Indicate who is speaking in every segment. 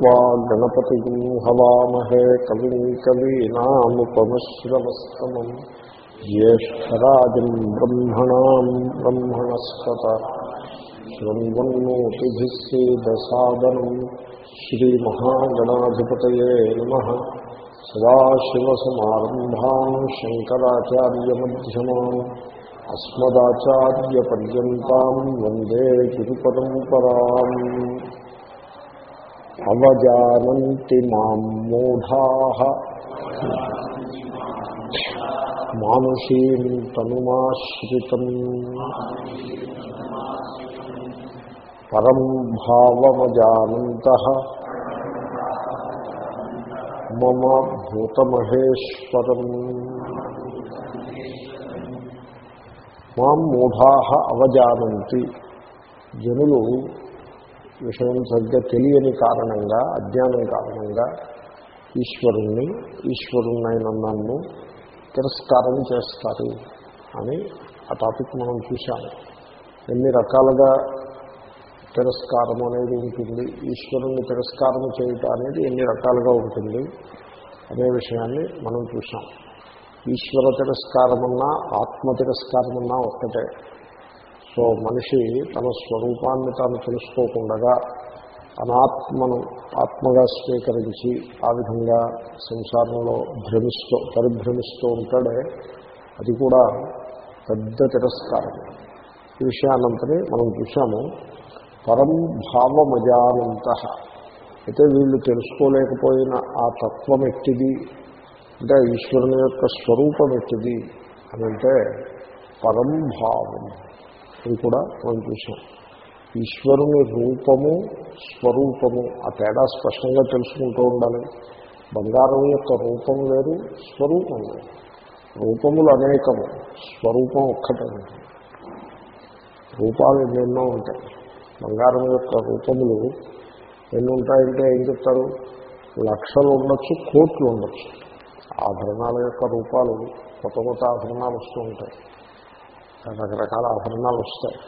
Speaker 1: హత్వా గణపతి హవామహే కవిం కవీనాముపమశ్రవస్తమం జ్యేష్టరాజం బ్రహ్మణా బ్రహ్మణస్పత శృణ్వన్నోతిభిస్సేదసాదనం శ్రీమహాగణాధిపతాశివసమారంభా శంకరాచార్యమ్యమా అస్మదాచార్యపర్యంతం వందే గురు పరంపరా అవజానంతి మాం మూఢా. మానుషీం తనుమాశ్రితం. పరం భావమజానంత. మమ భూతమహేశ్వరం. మాం మూఢా అవజానంతి. జనులు విషయం సరిగ్గా తెలియని కారణంగా అజ్ఞానం కారణంగా ఈశ్వరుణ్ణి ఈశ్వరుణ్ణైన నన్ను తిరస్కారం చేస్తారు అని ఆ టాపిక్ మనం చూశాము ఎన్ని రకాలుగా తిరస్కారం అనేది ఉంటుంది ఈశ్వరుణ్ణి తిరస్కారం చేయటం అనేది ఎన్ని రకాలుగా ఉంటుంది అనే విషయాన్ని మనం చూసాం ఈశ్వర తిరస్కారమన్నా ఆత్మ తిరస్కారమన్నా ఒక్కటే. సో మనిషి తన స్వరూపాన్ని తాను తెలుసుకోకుండా అనాత్మను ఆత్మగా స్వీకరించి ఆ విధంగా సంసారంలో భ్రమిస్తూ పరిభ్రమిస్తూ ఉంటాడే అది కూడా పెద్ద తిరస్కారం. ఈ విషయాన్నంతని మనం చూసాము పరం భావమజానంత. అయితే వీళ్ళు తెలుసుకోలేకపోయిన ఆ తత్వం ఎట్టిది అంటే ఈశ్వరుని యొక్క స్వరూపం ఎట్టిది అని అంటే పరం భావం. ఇది కూడా మనం చూసాం. ఈశ్వరుని రూపము స్వరూపము ఆ తేడా స్పష్టంగా తెలుసుకుంటూ ఉండాలి. బంగారం యొక్క రూపం వేరు స్వరూపం వేరు. రూపములు అనేకము స్వరూపం ఒక్కటే రూపాలు ఎన్నెన్నో ఉంటాయి. బంగారం యొక్క రూపములు ఎన్ని ఉంటాయంటే ఏం చెప్తారు? లక్షలు ఉండొచ్చు కోట్లు ఉండొచ్చు. ఆభరణాల యొక్క రూపాలు కొత్త కొత్త ఆభరణాలు వస్తూ ఉంటాయి. రకరకాల ఆభరణాలు వస్తాయి.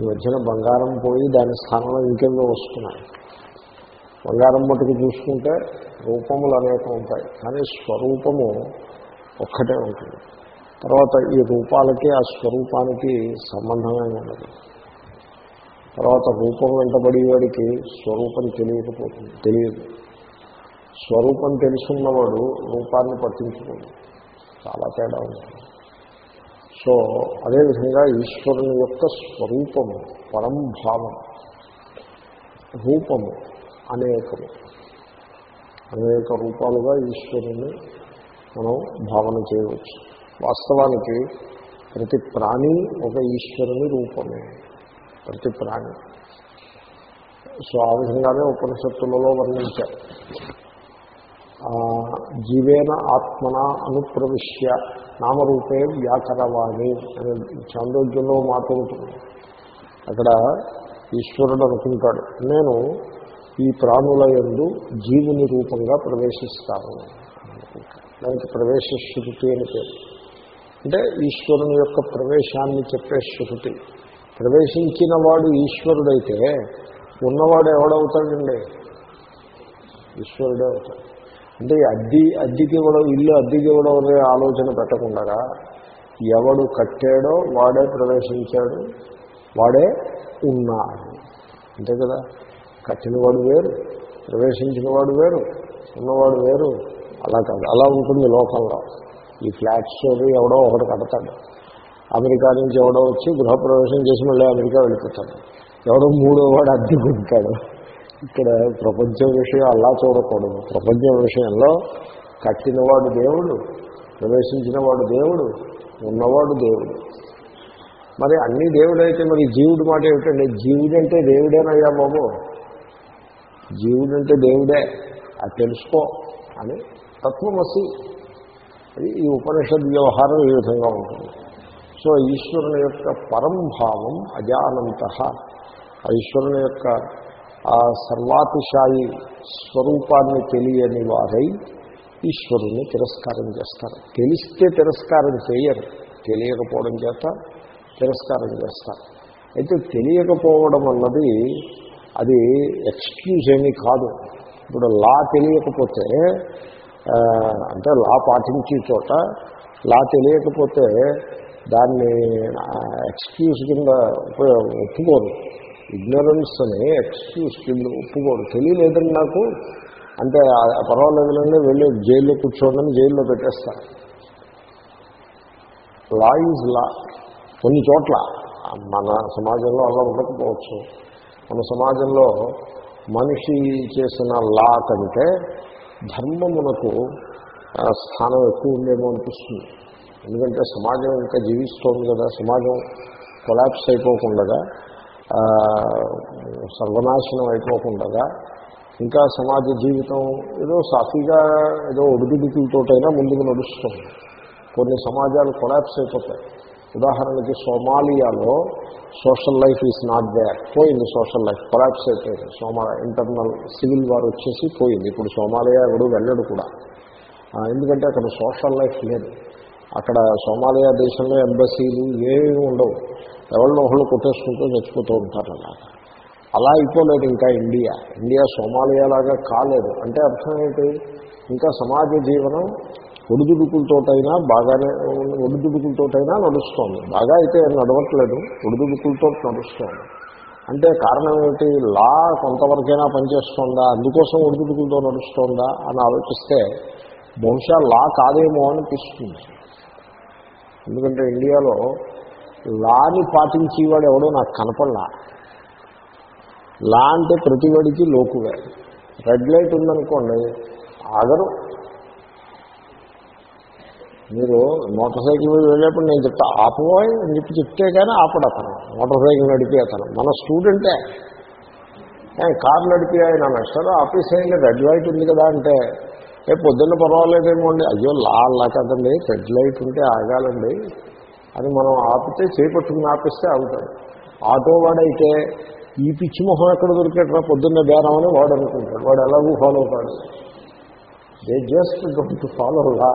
Speaker 1: ఈ మధ్యన బంగారం పోయి దాని స్థానంలో ఇంకేదో వస్తున్నాయి. బంగారం మటుకు చూసుకుంటే రూపములు అనేకం ఉంటాయి. కానీ స్వరూపము ఒక్కటే ఉంటుంది. తర్వాత ఈ రూపాలకి ఆ స్వరూపానికి సంబంధమే ఉండదు. తర్వాత రూపం వెంటబడేవాడికి స్వరూపం తెలియకపోతుంది తెలియదు. స్వరూపం తెలుసున్నవాడు రూపాన్ని పట్టించుకోడు. చాలా తేడా ఉంటుంది. సో అదేవిధంగా ఈశ్వరుని యొక్క స్వరూపము పరంభావం రూపము అనేకము. అనేక రూపాలుగా ఈశ్వరుని మనం భావన చేయవచ్చు. వాస్తవానికి ప్రతి ప్రాణి ఒక ఈశ్వరుని రూపమే ప్రతి ప్రాణి. సో ఆ విధంగానే ఉపనిషత్తులలో వర్ణించారు. జీవేన ఆత్మన అనుప్రవిశ్య నామరూపే వ్యాకరవాణి అనే చాంద్రోగ్యంలో మాట ఉంటుంది. అక్కడ ఈశ్వరుడు అనుకుంటాడు నేను ఈ ప్రాణుల ఎందు జీవుని రూపంగా ప్రవేశిస్తాను దానికి ప్రవేశ శృతి అని పేరు. అంటే ఈశ్వరుని యొక్క ప్రవేశాన్ని చెప్పే శృతి. ప్రవేశించిన వాడు ఈశ్వరుడైతే ఉన్నవాడు ఎవడవుతాడండి? ఈశ్వరుడే అవుతాడు. అంటే అద్దె అద్దెకి ఇవ్వడం ఇల్లు అద్దెకి ఇవ్వడం అనే ఆలోచన పెట్టకుండా ఎవడు కట్టాడో వాడే ప్రవేశించాడు వాడే ఉన్నాడు. అంతే కదా? కట్టినవాడు వేరు ప్రవేశించిన వాడు వేరు ఉన్నవాడు వేరు. అలా కాదు అలా ఉంటుంది లోకంలో. ఈ ఫ్లాట్స్ ఎవడో ఒకటి కడతాడు. అమెరికా నుంచి ఎవడో వచ్చి గృహప్రవేశం చేసి మళ్ళీ అమెరికా వెళ్ళిపోతాడు. ఎవడో మూడో వాడు అద్దెకుంటాడు ఇక్కడ ప్రపంచం విషయం అలా చూడకూడదు. ప్రపంచం విషయంలో కట్టినవాడు దేవుడు ప్రవేశించిన వాడు దేవుడు ఉన్నవాడు దేవుడు. మరి అన్ని దేవుడైతే మరి జీవుడు మాట ఏమిటండి? జీవుడంటే దేవుడేనయ్యా బాబు? జీవుడంటే దేవుడే. అది తెలుసుకో అని తత్వమసి. అది ఈ ఉపనిషద్ వ్యవహారం ఈ విధంగా ఉంటుంది. సో ఈశ్వరుని యొక్క పరంభావం అజానంత. ఆ ఈశ్వరుని యొక్క ఆ సర్వాతిశాయి స్వరూపాన్ని తెలియని వారై ఈశ్వరుణ్ణి తిరస్కారం చేస్తారు. తెలిస్తే తిరస్కారం చేయరు. తెలియకపోవడం చేత తిరస్కారం చేస్తారు. అయితే తెలియకపోవడం అన్నది అది ఎక్స్క్యూజ్ ఏమీ కాదు. ఇప్పుడు లా తెలియకపోతే అంటే లా పాటించే చోట లా తెలియకపోతే దాన్ని ఎక్స్క్యూజ్ కింద ఉపయోగం ఒప్పుకోరు. ఇగ్నరెన్స్ అని ఎక్స్క్యూజ్ కింద ఒప్పుకోరు. తెలియలేదని నాకు అంటే పర్వాలేదులండి వెళ్ళి జైల్లో కూర్చోండి జైల్లో పెట్టేస్తారు లా ఈజ్ లా. కొన్ని చోట్ల మన సమాజంలో అలా ఉండకపోవచ్చు. మన సమాజంలో మనిషి చేసిన లా కంటే ధర్మమునకు స్థానం ఎక్కువ ఉందేమో అనిపిస్తుంది. ఎందుకంటే సమాజం ఇంకా జీవిస్తోంది కదా సమాజం కొలాప్స్ అయిపోకుండా సర్వనాశనం అయిపోకుండా ఇంకా సమాజ జీవితం ఏదో సాఫీగా ఏదో ఒడిదుడుకులతోటైనా ముందుకు నడుస్తుంది. కొన్ని సమాజాలు కొలాప్స్ అయిపోతాయి. ఉదాహరణకి సోమాలియాలో social life is not there పోయింది సోషల్ లైఫ్ కొలాప్స్ అయిపోయింది. సోమా ఇంటర్నల్ సివిల్ వార్ వచ్చేసి పోయింది. ఇప్పుడు సోమాలియా ఎవడు వెళ్ళడు కూడా. ఎందుకంటే అక్కడ సోషల్ లైఫ్ లేదు. అక్కడ సోమాలియా దేశంలో ఎంబసీలు ఏమీ ఉండవు. ఎవరినో ఒకళ్ళు కొట్టేసుకుంటూ చచ్చిపోతూ ఉంటారు అలాగా అలా అయిపోలేదు ఇంకా ఇండియా. ఇండియా సోమాలియా లాగా కాలేదు. అంటే అర్థం ఏంటి? ఇంకా సమాజ జీవనం ఒడిదుడుకులతోటైనా బాగానే ఒడిదుడుకులతోటైనా నడుస్తోంది. బాగా అయితే నడవట్లేదు ఒడిదుడుకులతో నడుస్తోంది. అంటే కారణం ఏమిటి? లా కొంతవరకైనా పనిచేస్తోందా? అందుకోసం ఒడిదుడుకులతో నడుస్తోందా అని ఆలోచిస్తే బహుశా లా కాదేమో అనిపిస్తుంది. ఎందుకంటే ఇండియాలో లాని పాటించేవాడు ఎవడో నాకు కనపడలా. లా అంటే ప్రతివాడికి లోకువే. రెడ్ లైట్ ఉందనుకోండి ఆగరు. మీరు మోటార్ సైకిల్ మీద వెళ్ళేప్పుడు నేను చెప్తా ఆపబోయ్ అని చెప్పి చెప్తే కానీ ఆపడు అతను. మోటార్ సైకిల్ నడిపే అతను. మన స్టూడెంటే కారు నడిపి ఆయన నష్టాలు ఆఫీస్ అయింది రెడ్ లైట్ ఉంది కదా అంటే ఏ పొద్దున్న పర్వాలేదేమో అండి. అయ్యో లా అలా కదండి రెడ్ లైట్ ఉంటే ఆగాలండి. అని మనం ఆపితే చేపట్టుకుని ఆపిస్తే ఆగుతాడు. ఆటో వాడైతే ఈ పిచ్చి మొహం ఎక్కడ దొరికేట్రా పొద్దున్న బేరం అని వాడు అనుకుంటాడు. వాడు ఎలాగూ ఫాలో అవుతాడు they just don't follow law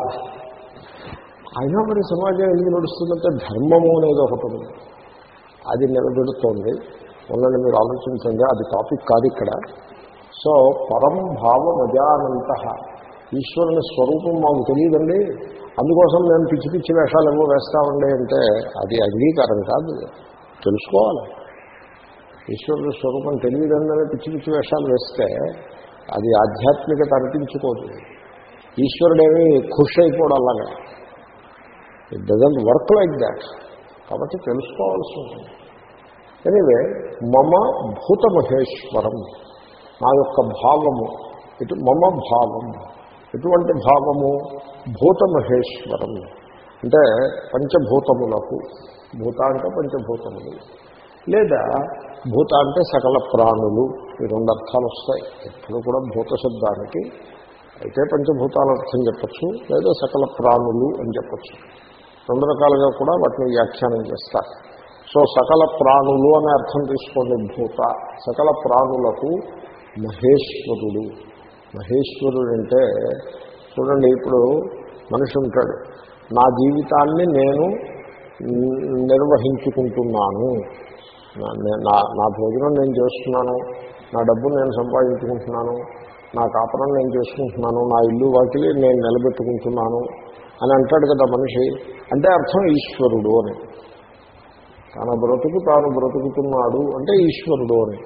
Speaker 1: అయినా మరి సమాజం ఎందుకు నడుస్తుందంటే ధర్మము అనేది ఒకటి ఉంది. అది నిలబెడుతోంది. ఉండండి మీరు ఆలోచించండి అది టాపిక్ కాదు ఇక్కడ. సో పరం భావ మజానంత. ఈశ్వరుని స్వరూపం మాకు తెలియదండి. అందుకోసం మేము పిచ్చి పిచ్చి వేషాలు ఏమో వేస్తామండి అంటే అది అంగీకారం కాదు. తెలుసుకోవాలి. ఈశ్వరుడు స్వరూపం తెలియదండి పిచ్చి పిచ్చి వేషాలు వేస్తే అది ఆధ్యాత్మికత అనిపించుకోదు. ఈశ్వరుడేమి ఖుష్ అయిపోవడం అలాగా. It doesn't work like that కాబట్టి తెలుసుకోవాల్సి ఉంటుంది. ఎనివే మమ భూత మహేశ్వరం నా యొక్క భావము. ఇటు మమ భావం. ఎటువంటి భావము? భూతమహేశ్వరం. అంటే పంచభూతములకు. భూత అంటే పంచభూతములు. లేదా భూత అంటే సకల ప్రాణులు. ఈ రెండు అర్థాలు వస్తాయి. ఎప్పుడు కూడా భూత శబ్దానికి అయితే పంచభూతాల అర్థం చెప్పచ్చు. లేదా సకల ప్రాణులు అని చెప్పచ్చు. రెండు రకాలుగా కూడా వాటిని వ్యాఖ్యానం చేస్తారు సో సకల ప్రాణులు అనే అర్థం తీసుకోండి భూత. సకల ప్రాణులకు మహేశ్వరుడు. మహేశ్వరుడు అంటే చూడండి ఇప్పుడు మనిషి ఉంటాడు. నా జీవితాన్ని నేను నిర్వహించుకుంటున్నాను. నా- నా నా భోజనం నేను చేస్తున్నాను. నా డబ్బు నేను సంపాదించుకుంటున్నాను. నా కాపురం నేను చేసుకుంటున్నాను. నా ఇల్లు వాకిలి నేను నిలబెట్టుకుంటున్నాను అని అంటాడు కదా మనిషి. అంటే అర్థం ఈశ్వరుడు అని. తన బ్రతుకు తాను బ్రతుకుతున్నాడు అంటే ఈశ్వరుడు అని.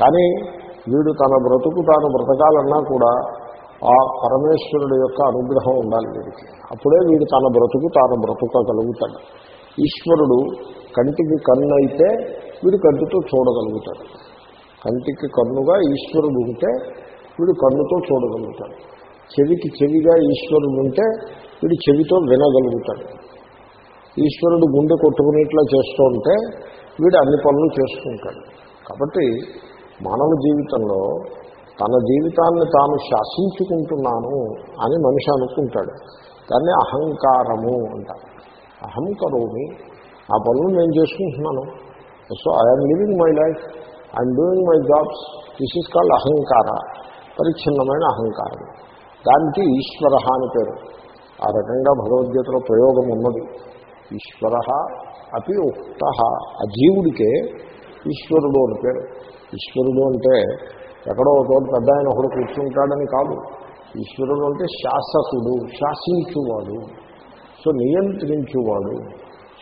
Speaker 1: కానీ వీడు తన బ్రతుకు తాను బ్రతకాలన్నా కూడా ఆ పరమేశ్వరుడు యొక్క అనుగ్రహం ఉండాలి వీడికి. అప్పుడే వీడు తన బ్రతుకు తాను బ్రతుకగలుగుతాడు. ఈశ్వరుడు కంటికి కన్ను అయితే వీడు కంటితో చూడగలుగుతాడు. కంటికి కన్నుగా ఈశ్వరుడు ఉంటే వీడు కన్నుతో చూడగలుగుతాడు. చెవికి చెవిగా ఈశ్వరుడు ఉంటే వీడు చెవితో వినగలుగుతాడు. ఈశ్వరుడు గుండె కొట్టుకునేట్లా చేస్తూ ఉంటే వీడు అన్ని పనులు చేసుకుంటాడు కాబట్టి మానవ జీవితంలో తన జీవితాన్ని తాను శాసించుకుంటున్నాను అని మనిషి అనుకుంటాడు. దాన్ని అహంకారము అంటారు. అహం కరోమి ఆ పనులు నేను చేసుకుంటున్నాను. So I'm living my life I'm doing my jobs this is called అహంకార పరిచ్ఛిన్నమైన అహంకారం. దానికి ఈశ్వర అని పేరు. ఆ రకంగా భగవద్గీతలో ప్రయోగం ఉన్నది. ఈశ్వర అపి ఉక్త ఆ జీవుడికే ఈశ్వరుడు అని పేరు. ఈశ్వరుడు అంటే ఎక్కడో ఒక చోట పెద్ద ఆయన ఒకడు కూర్చుంటాడని కాదు. ఈశ్వరుడు అంటే శాసకుడు శాసించువాడు. సో నియంత్రించువాడు.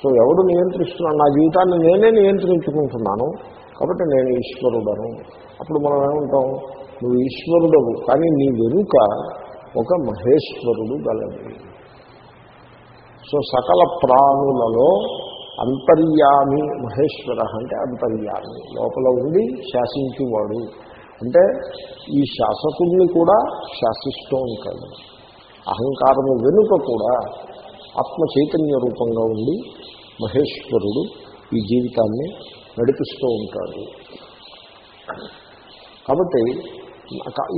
Speaker 1: సో ఎవడు నియంత్రిస్తున్నాడు? నా జీవితాన్ని నేనే నియంత్రించుకుంటున్నాను. కాబట్టి నేను ఈశ్వరుడను. అప్పుడు మనం ఏమంటాం? నువ్వు ఈశ్వరుడవు కానీ నీ వెనుక ఒక మహేశ్వరుడు గలడు. సో సకల ప్రాణులలో అంతర్యామి మహేశ్వర అంటే అంతర్యామి. లోపల ఉండి శాసించేవాడు. అంటే ఈ శాసకుడిని కూడా శాసిస్తూ ఉంటాడు. అహంకారము వెనుక కూడా ఆత్మ చైతన్య రూపంగా ఉండి మహేశ్వరుడు ఈ జీవితాన్ని నడిపిస్తూ ఉంటాడు. కాబట్టి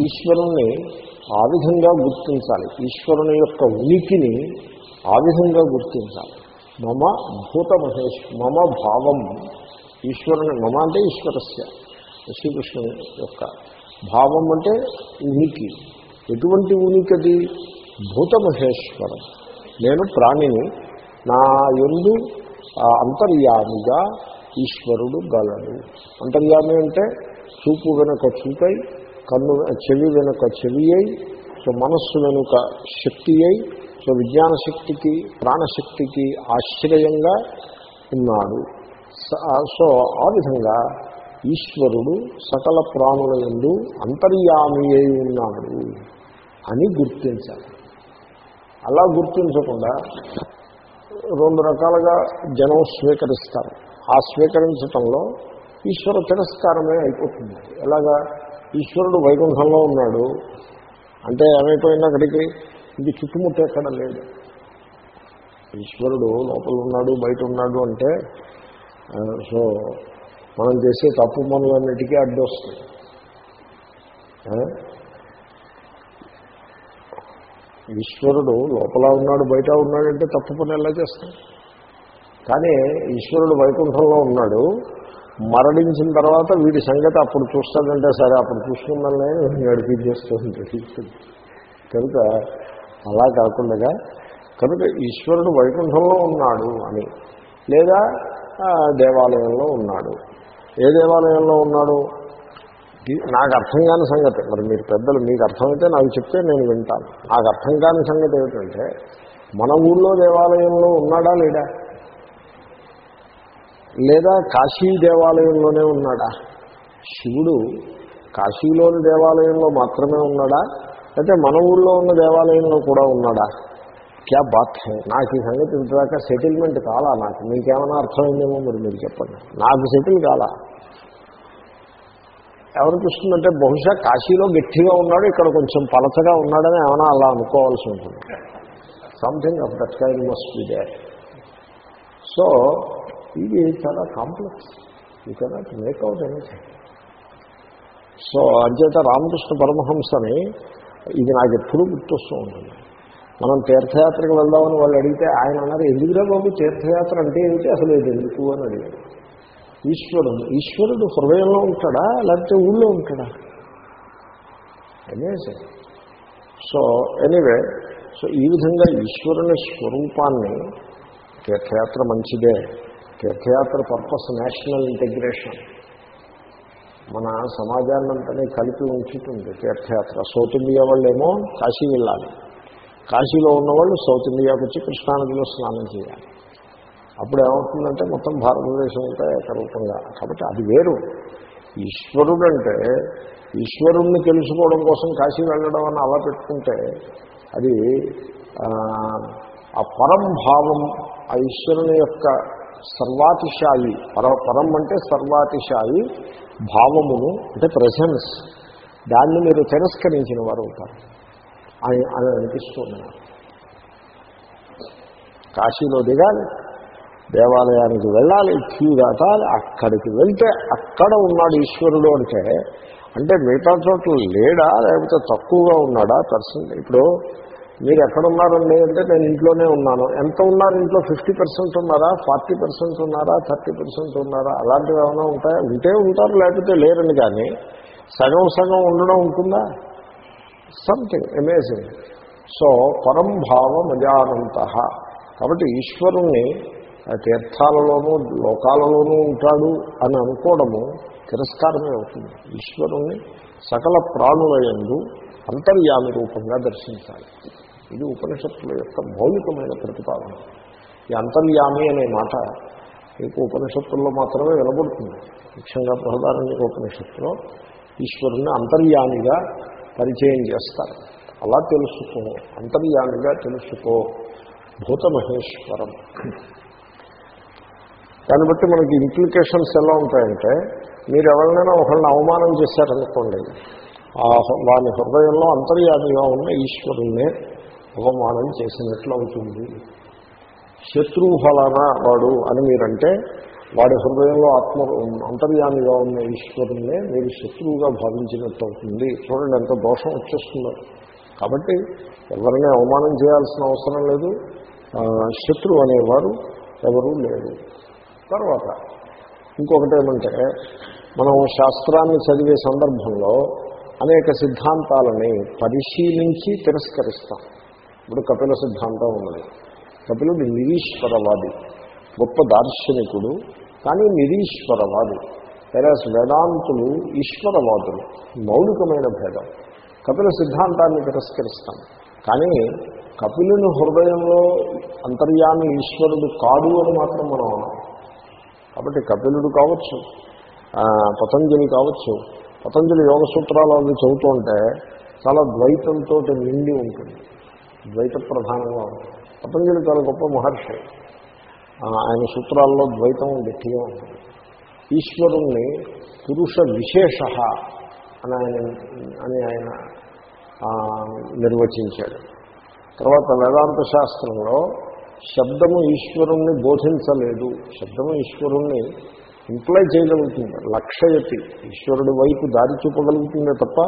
Speaker 1: ఈశ్వరుణ్ణి ఆ విధంగా గుర్తించాలి. ఈశ్వరుని యొక్క ఉనికిని ఆ విధంగా గుర్తించాలి. మమ భూత మహేష్ మమ భావం ఈశ్వరుని మమ అంటే ఈశ్వరస్య శ్రీకృష్ణుని యొక్క భావం అంటే ఉనికి. ఎటువంటి ఉనికి అది భూత మహేశ్వరం నేను ప్రాణిని నా ఎందు అంతర్యామిగా ఈశ్వరుడు గలడు. అంతర్యామి అంటే చూపు వెనుక చూపై కన్ను చెవి వెనుక చెవి అయి సో మనస్సు వెనుక శక్తి అయి సో విజ్ఞాన శక్తికి ప్రాణశక్తికి ఆశ్రయంగా ఉన్నాడు. సో ఆ విధంగా ఈశ్వరుడు సకల ప్రాణుల ఎందు అంతర్యామి అయి ఉన్నాడు అని గుర్తించాలి. అలా గుర్తించకుండా రెండు రకాలుగా జనం స్వీకరిస్తారు. ఆ స్వీకరించటంలో ఈశ్వర తిరస్కారమే అయిపోతుంది. ఎలాగా? ఈశ్వరుడు వైకుంఠంలో ఉన్నాడు. అంటే ఏమైపోయింది అక్కడికి? ఇది చుట్టుముట్ట ఎక్కడ లేదు. ఈశ్వరుడు లోపల ఉన్నాడు బయట ఉన్నాడు అంటే సో మనం చేసే తప్పు పనులన్నిటికీ అడ్డు వస్తుంది ఈశ్వరుడు లోపల ఉన్నాడు బయట ఉన్నాడంటే తప్పు పని ఎలా చేస్తాం? కానీ ఈశ్వరుడు వైకుంఠంలో ఉన్నాడు మరణించిన తర్వాత వీడి సంగతి అప్పుడు చూస్తాడంటే సరే అప్పుడు చూసుకుందాం నేను నడిపించేస్తుంది కనుక అలా కాకుండా కనుక ఈశ్వరుడు వైకుంఠంలో ఉన్నాడు అని లేదా దేవాలయంలో ఉన్నాడు. ఏ దేవాలయంలో ఉన్నాడు? నాకు అర్థం కాని సంగతి మరి మీరు పెద్దలు మీకు అర్థమైతే నాకు చెప్తే నేను వింటాను. నాకు అర్థం కాని సంగతి ఏమిటంటే మన ఊళ్ళో దేవాలయంలో ఉన్నాడా లేడా? లేదా కాశీ దేవాలయంలోనే ఉన్నాడా? శివుడు కాశీలోని దేవాలయంలో మాత్రమే ఉన్నాడా? అయితే మన ఊళ్ళో ఉన్న దేవాలయంలో కూడా ఉన్నాడా? క్యా బాత్ నాకు ఈ సంగతి ఇంతదాకా సెటిల్మెంట్ కాలా నాకు? మీకేమైనా అర్థమైందేమో మరి మీరు చెప్పండి. నాకు సెటిల్ కాలా? ఎవరికిస్తుందంటే బహుశా కాశీలో గట్టిగా ఉన్నాడు ఇక్కడ కొంచెం పలచగా ఉన్నాడని ఏమైనా అలా అనుకోవాల్సి ఉంటుంది. Something of that kind must be there so ఇది చాలా complex you cannot make out anything so అంచేత రామకృష్ణ పరమహంసని ఇది నాకు ఎప్పుడూ గుర్తొస్తూ ఉంటుంది. మనం తీర్థయాత్రకు వెళ్దామని వాళ్ళు అడిగితే ఆయన అన్నారు ఎందుకురా బాబు తీర్థయాత్ర అంటే ఏమిటి? అసలు ఇది ఎందుకు? అని అడిగాడు. ఈశ్వరుడు ఈశ్వరుడు హృదయంలో ఉంటాడా? లేకపోతే ఊళ్ళో ఉంటాడా? అమేజింగ్ సో ఎనీవే సో ఈ విధంగా ఈశ్వరుని స్వరూపాన్ని తీర్థయాత్ర మంచిదే. తీర్థయాత్ర పర్పస్ నేషనల్ ఇంటిగ్రేషన్. మన సమాజాన్నంతనే కలిపి ఉంచుతుంది తీర్థయాత్ర. సౌత్ ఇండియా వాళ్ళేమో కాశీ వెళ్ళాలి. కాశీలో ఉన్నవాళ్ళు సౌత్ ఇండియాకి వచ్చి కృష్ణానదిలో స్నానం చేయాలి. అప్పుడు ఏమవుతుందంటే మొత్తం భారతదేశం అంతా ఏకరూపంగా. కాబట్టి అది వేరు. ఈశ్వరుడు అంటే ఈశ్వరుణ్ణి తెలుసుకోవడం కోసం కాశీ వెళ్ళడం అని అలా పెట్టుకుంటే అది ఆ, పరంభావం భావం ఆ ఈశ్వరుని యొక్క సర్వాతిశాయి. పర పరం అంటే సర్వాతిశాయి భావమును అంటే ప్రజెన్స్ దాన్ని మీరు తిరస్కరించిన వారు అవుతారు. అని అని అనిపిస్తుంది కాశీలో దిగాలి. దేవాలయానికి వెళ్ళాలి. క్యూ దాటాలి అక్కడికి వెళ్తే అక్కడ ఉన్నాడు ఈశ్వరుడు అంటే అంటే మిగతా చోట్ల లేడా? లేకపోతే తక్కువగా ఉన్నాడా? పర్సన్ ఇప్పుడు మీరు ఎక్కడున్నారండి అంటే నేను ఇంట్లోనే ఉన్నాను. ఎంత ఉన్నారు ఇంట్లో? ఫిఫ్టీ పర్సెంట్ ఉన్నారా? ఫార్టీ పర్సెంట్ ఉన్నారా? థర్టీ పర్సెంట్ ఉన్నారా? అలాంటివి ఏమైనా ఉంటాయా? ఉంటే ఉంటారు లేకపోతే లేరని కానీ సగం సగం ఉండడం ఉంటుందా? Something amazing. సో పరం భావం అజానంత కాబట్టి ఈశ్వరుణ్ణి ఆ తీర్థాలలోనూ లోకాలలోనూ ఉంటాడు అని అనుకోవడము తిరస్కారమే అవుతుంది. ఈశ్వరుణ్ణి సకల ప్రాణులయందు అంతర్యామి రూపంగా దర్శించాలి. ఇది ఉపనిషత్తుల యొక్క మౌలికమైన ప్రతిపాదన. ఈ అంతర్యామి అనే మాట మీకు ఉపనిషత్తుల్లో మాత్రమే వినబడుతుంది. ముఖ్యంగా బృహదారణ్య ఉపనిషత్తులో ఈశ్వరుని అంతర్యామిగా పరిచయం చేస్తారు. అలా తెలుసుకో అంతర్యామిగా తెలుసుకో భూతమహేశ్వరం. దాన్ని బట్టి మనకి ఇంప్లికేషన్స్ ఎలా ఉంటాయంటే మీరు ఎవరినైనా ఒకళ్ళని అవమానం చేశారనుకోండి వాని హృదయంలో అంతర్యామిగా ఉన్న ఈశ్వరుణ్ణే అవమానం చేసినట్లు అవుతుంది. శత్రువు ఫలానా వాడు అని మీరంటే వాడి హృదయంలో ఆత్మ అంతర్యామిగా ఉన్న ఈశ్వరుణ్ణే మీరు శత్రువుగా భావించినట్టు అవుతుంది. చూడండి ఎంత దోషం వచ్చేస్తుందో. కాబట్టి ఎవరిని అవమానం చేయాల్సిన అవసరం లేదు. శత్రువు అనేవారు ఎవరూ లేరు. తర్వాత ఇంకొకటి ఏమంటే మనం శాస్త్రాన్ని చదివే సందర్భంలో అనేక సిద్ధాంతాలని పరిశీలించి తిరస్కరిస్తాం. ఇప్పుడు కపిల సిద్ధాంతం ఉన్నది. కపిలుడు నిరీశ్వరవాది గొప్ప దార్శనికుడు కానీ నిరీశ్వరవాది. వెరాస్ వేదాంతులు ఈశ్వరవాదులు మౌలికమైన భేదం. కపిల సిద్ధాంతాన్ని తిరస్కరిస్తాం. కానీ కపిలుని హృదయంలో అంతర్యామి ఈశ్వరుడు కాడు అని మాత్రం మనం కాబట్టి కపిలుడు కావచ్చు పతంజలి కావచ్చు పతంజలి యోగ సూత్రాలు అవి చదువుతుంటే చాలా ద్వైతంతో నిండి ఉంటుంది. ద్వైత ప్రధానంగా ఉంటుంది. పతంజలి చాలా గొప్ప మహర్షి. ఆయన సూత్రాల్లో ద్వైతం గట్టిగా ఉంటుంది. ఈశ్వరుణ్ణి పురుష విశేష అని ఆయన అని ఆయన నిర్వచించాడు. తర్వాత వేదాంత శాస్త్రంలో శబ్దము ఈశ్వరుణ్ణి బోధించలేదు. శబ్దము ఈశ్వరుణ్ణి ఇంప్లై చేయగలుగుతుంది. లక్షయతి. ఈశ్వరుడి వైపు దారి చూపగలుగుతుందే తప్ప